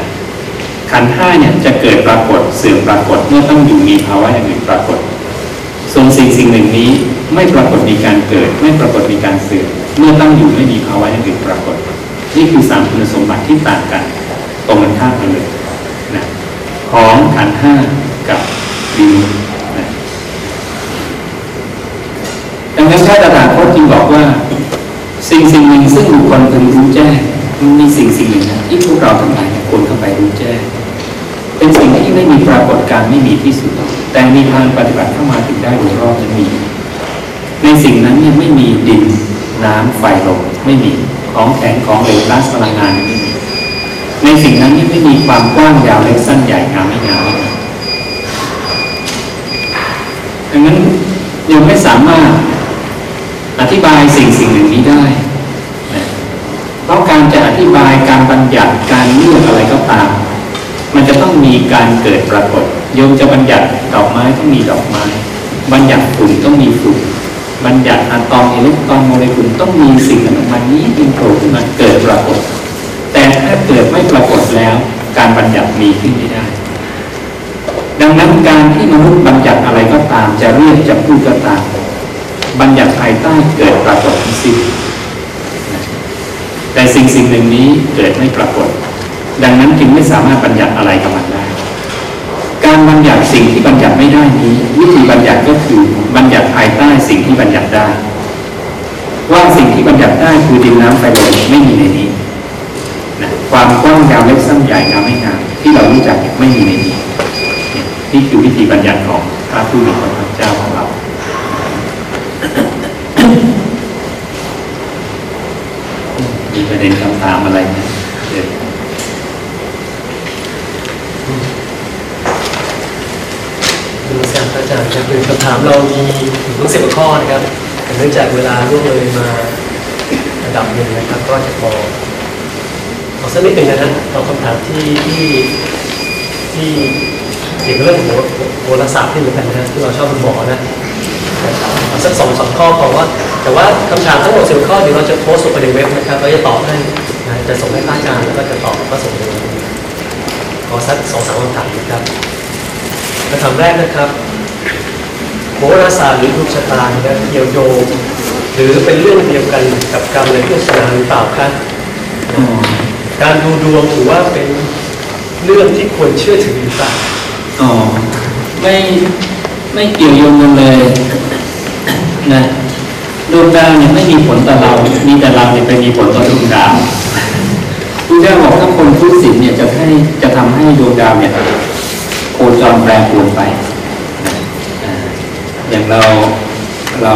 ขันธ์ห้าเนี่ยจะเกิดปรากฏเสื่อมปรากฏเมื่อต้องอยู่มีภาวะอย่างอื่นปรากฏ ส่วนสิ่งสิ่งหนึ่งนี้ไม่ปรากฏมีการเกิด ไม่ปรากฏมีการเสื่อมเมื่อตั้งอยู่ไม่มีภาวะอย่างอื่นปรากฏ นี่คือสามคุณสมบัติที่ต่างกัน ตรงกันข้ามกันเลยนะของขันห้ากับวิมุตนะดังนั้นพระตถาคตจึงบอกว่า สิ่งสิ่งหนึ่งซึ่งบุคคลพึงรู้แจ้งมันมีสิ่งสิ่งหนึ่งนะที่พวกเราทั้งหลายควรเข้าไปรู้แจ้งเป็นสิ่งที่ไม่มีปรากฏการณ์ไม่มีที่สุด แต่มีทางปฏิบัติเข้ามาถึงได้โดยรอบนั้นมี ในสิ่งนั้นเนี่ยไม่มีดินน้ำไฟลมไม่มีของแข็งของเหลวก๊าซพลังงานไม่มี ในสิ่งนั้นนี่ไม่มีความกว้างยาวเล็กสั้นใหญ่งามไม่งามไม่งามดังนั้นยังไม่สามารถอธิบายสิ่งสิ่งหนึ่งนี้ได้เพราะการจะอธิบายการบัญญัติการเลือกอะไรก็ตาม มันจะต้องมีการเกิดปรากฏโยมจะบัญญัติดอกไม้ต้องมีดอกไม้ บัญญัติฝุ่นต้องมีฝุ่นบัญญัติอะตอมอิเล็กตรอนโมเลกุลต้องมีสิ่งนั้นออกมานี้เป็นโผล่ขึ้นมาเกิดปรากฏ แต่ถ้าเกิดไม่ปรากฏแล้ว การบัญญัติมีขึ้นไม่ได้ ดังนั้นการที่มนุษย์บัญญัติอะไรก็ตาม จะเรียกจะพูดก็ตาม บัญญัติภายใต้เกิดปรากฏทั้งสิ้นแต่สิ่งสิ่งหนึ่งนี้เกิดไม่ปรากฏ ดังนั้นจึงไม่สามารถบัญญัติอะไรกับมันได้ การบัญญัติสิ่งที่บัญญัติไม่ได้นี้ วิธีบัญญัติก็คือบัญญัติภายใต้สิ่งที่บัญญัติได้ ว่าสิ่งที่บัญญัติได้คือดินน้ำไฟลมไม่มีในนี้ ความกว้างยาวเล็กสั้นใหญ่งามไม่งามที่เรารู้จักไม่มีในนี้นี่ยนี่คือวิธีบัญญัติของพระผู้มีพระภาคเจ้าของเรา มีประเด็นคำถามอะไรเดี๋ยดูแซมพระอาจารย์ครับคือคำถามเรามีถึงสิบข้อนะครับแต่เนื่องจากเวลาล่วงเลยมาระดับหนึ่งนะครับ ก็จะขอขอ สักนิดหนึ่งนะฮะตอบคำถามที่ที่ที่เกี่ยวกับเรื่องโหโหราศาสตร์ที่เหมือนกันนะที่เราชอบเป็นหมอนะสักสองสามข้อพอว่า แต่ว่าคำถามทั้งหมดสิบข้อเดี๋ยวเราจะโพสต์ลงไปในเว็บนะครับเราจะตอบให้นะจะส่งให้พระอาจารย์แล้วก็จะตอบก็ส่งในเว็บขอสักสองสามคำถามนะครับคำถามแรกนะครับโหราศาสตร์หรือดวงชะตาเนี่ยเกี่ยวโยงหรือเป็นเรื่องเดียวกันกับกรรมในพุทธศาสนาหรือเปล่าครับ การดูดวงถือว่าเป็นเรื่องที่ควรเชื่อถือหรือเปล่าอ๋อไม่ไม่เกี่ยวโยงกันเลยนะดวงดาวเนี่ยไม่มีผลต่อเรา มีแต่เราเนี่ยไปมีผลต่อดวงดาวพระเจ้าบอกถ้าคนทุศีลเนี่ยจะให้จะทำให้ดวงดาวเนี่ยโคจรแปรปรวนไป อย่างเราเรา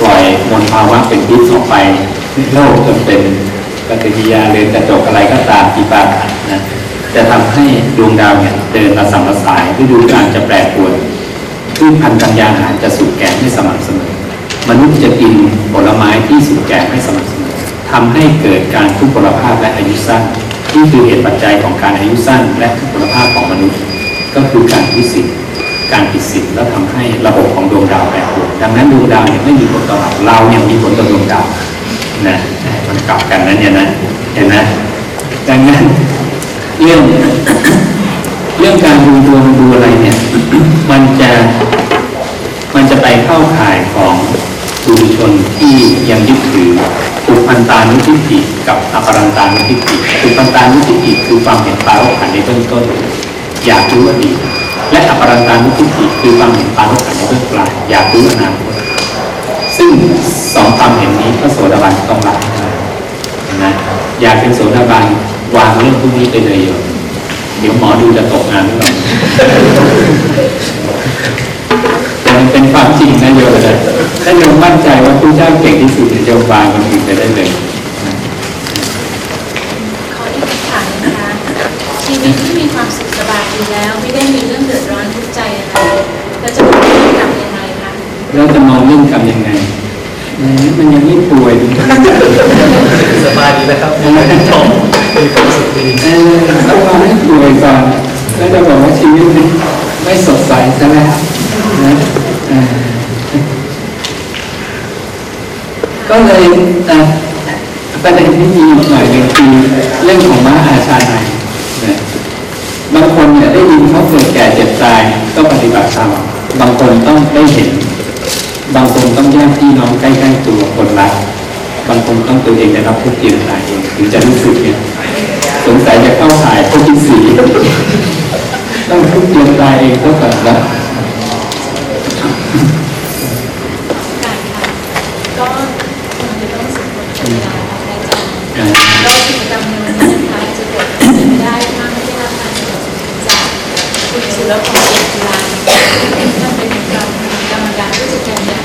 ปล่อยมลภาวะเป็นพิษออกไปโลกจนเป็น ปฏิกิริยาเรือนกระจกอะไรก็ตามที่ปาขันนะจะทำให้ดวงดาวเนี่ยเดินระสัมระสายฤดูกาลจะแปรปรวนพืชพันธุ์กัญญาหารจะสูญแก่ไม่สม่ำเสมอ มนุษย์จะกินผลไม้ที่สุกแก่ไม่สม่ำเสมอทำให้เกิดการทุพพลภาพและอายุสั้นนี่คือเหตุปัจจัยของการอายุสั้นและทุพพลภาพของมนุษย์ ก็คือการพิสิทธิ์การผิดศีลแล้วทำให้ระบบของดวงดาวแปรปรวนดังนั้นดวงดาวเนี่ยไม่มีผลต่อเราเราเนี่ยมีผลต่อดวงดาวนะ กลับกันนะเนี่ยนะเห็นไหมดังนั้นเรื่องเรื่องการดูดวงดูอะไรเนี่ย มันจะมันจะไปเข้าข่ายของบุชนที่ยังยึดถือปุพันตานุทิฏฐิกับอปรันตานุทิฏฐิปุพันตานุทิฏฐิคือความเห็นปารกขันในเบื้องต้น อยากรู้อดีตและอปรันตานุทิฏฐิคือความเห็นปารกขันในเบื้องปลายอยากรู้อนาคตซึ่งสองความเห็นนี้พระโสดาบันต้องละให้ได้นะ อยากเป็นโสดาบันวางเรื่องพวกนี้ไปเลยโยมเดี๋ยวหมอดูจะตกงานหรือเปล่าแต่มันเป็นความจริงนะโยมนะถ้าโยมมั่นใจว่าพระเจ้าเก่งที่สุดเนี่ยโยมวางคนอื่นไปได้เลยนะขออีกคำถามนะคะชีวิตที่มีความสุขสบายดีแล้ว ไม่ได้มีเรื่องเดือดร้อนทุกข์ใจอะไรเราจะมีเรื่องกรรมยังไงคะแล้วจะมองเรื่องกรรมยังไงแห มมันยังไม่ป่วยดูสบายดีนะครับมีทองมีความสุขดีเออต้องมองให้ป่วยก่อนแล้วจะบอกว่าชีวิตนี้ไม่สดใสใช่ไหมนะเออก็เลยอะประเด็นที่มีอีกหน่อยหนึ่งคือเรื่องของม้าอาชาในนะบางคนเนี่ยได้ยินเขาเกิดแก่เจ็บตายก็ปฏิบัติตามบางคนต้องได้เห็น บางคนต้องแยกพี่น้องใกล้ๆตัวคนรักบางคนต้องตัวเองได้รับทุกข์เตียนตายเองถึงจะรู้สึกเนี่ยสงสัยจะเข้าขายพวกที่สีต้องทุกข์เตียนตายเองเท่ากันแล้ว การค่ะก็คงจะต้องสุขคนเวลาค่ะอาจารย์ อ่า ก็กิจกรรมในวันนี้นะคะจะเกิดขึ้นไม่ได้ถ้าไม่ได้รับการสนับสนุนจากคุณสุรพงศ์เกียรติลาท่านเป็นกรรมกรรมการผู้จัดการใหญ่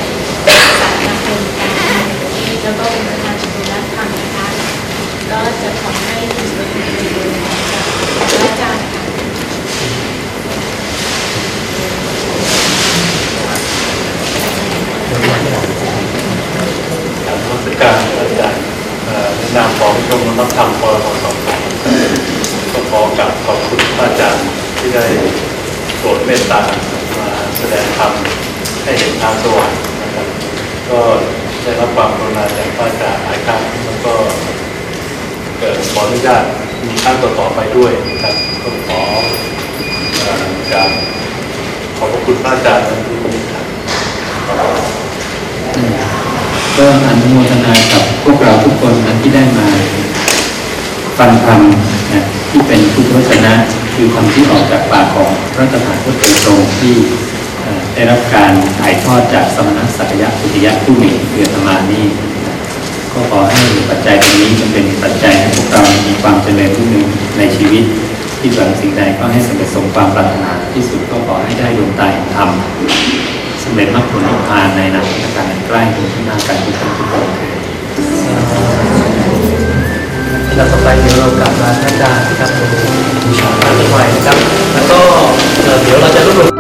สายการเป็นการแล้วก็เป็นประธานชุมชนรัฐธรรมนะคะ ก็จะขอให้คุณสุรพงศ์เป็นตัวแทนจากพระอาจารย์ค่ะ การนมัสการอาจารย์เอ่อในนามของชมรมนักธรรมปรมสองก็ขอกราบขอบคุณพระอาจารย์ที่ได้โปรด เมตตามาแสดงธรรมให้เห็นทางสว่างนะครับก็ได้รับความกรุณาจากพระอาจารย์หลายครั้งแล้วก็เกิดขออนุญาตมีครั้งต่อๆไปด้วยนะครับก็ขออ่อการขอบพระคุณพระอาจารย์ที่ครับก็อนุโมทนากับพวกเราทุกคนที่ได้มาฟังธรรมนะที่เป็นพุทธวจนะ คือคำที่ออกจากปากของพระตถาคตโดยตรงที่ได้รับการถ่ายทอดจากสมณสักยะพุทธิยะผู้มีเกือธรรมานี่ก็ขอให้ปัจจัยตรงนี้มันเป็นปัจจัยให้พวกเรามีความเจริญรุ่งเรืองในชีวิต ที่หวังสิ่งใดก็ให้สำเร็จสมความปรารถนาที่สุดก็ขอให้ได้ดวงตาแห่งธรรมสำเร็จมรรคผลนิพพานในอนาคตการอันใกล้ถึงที่นาการทุกคนทุกคน ดแล้วต่อไปเดี๋ยวเรากลับมาท่านอาจารย์นะครับบูชาพระใหม่นะครับ แล้วก็เอ่อเดี๋ยวเราจะรวบรวม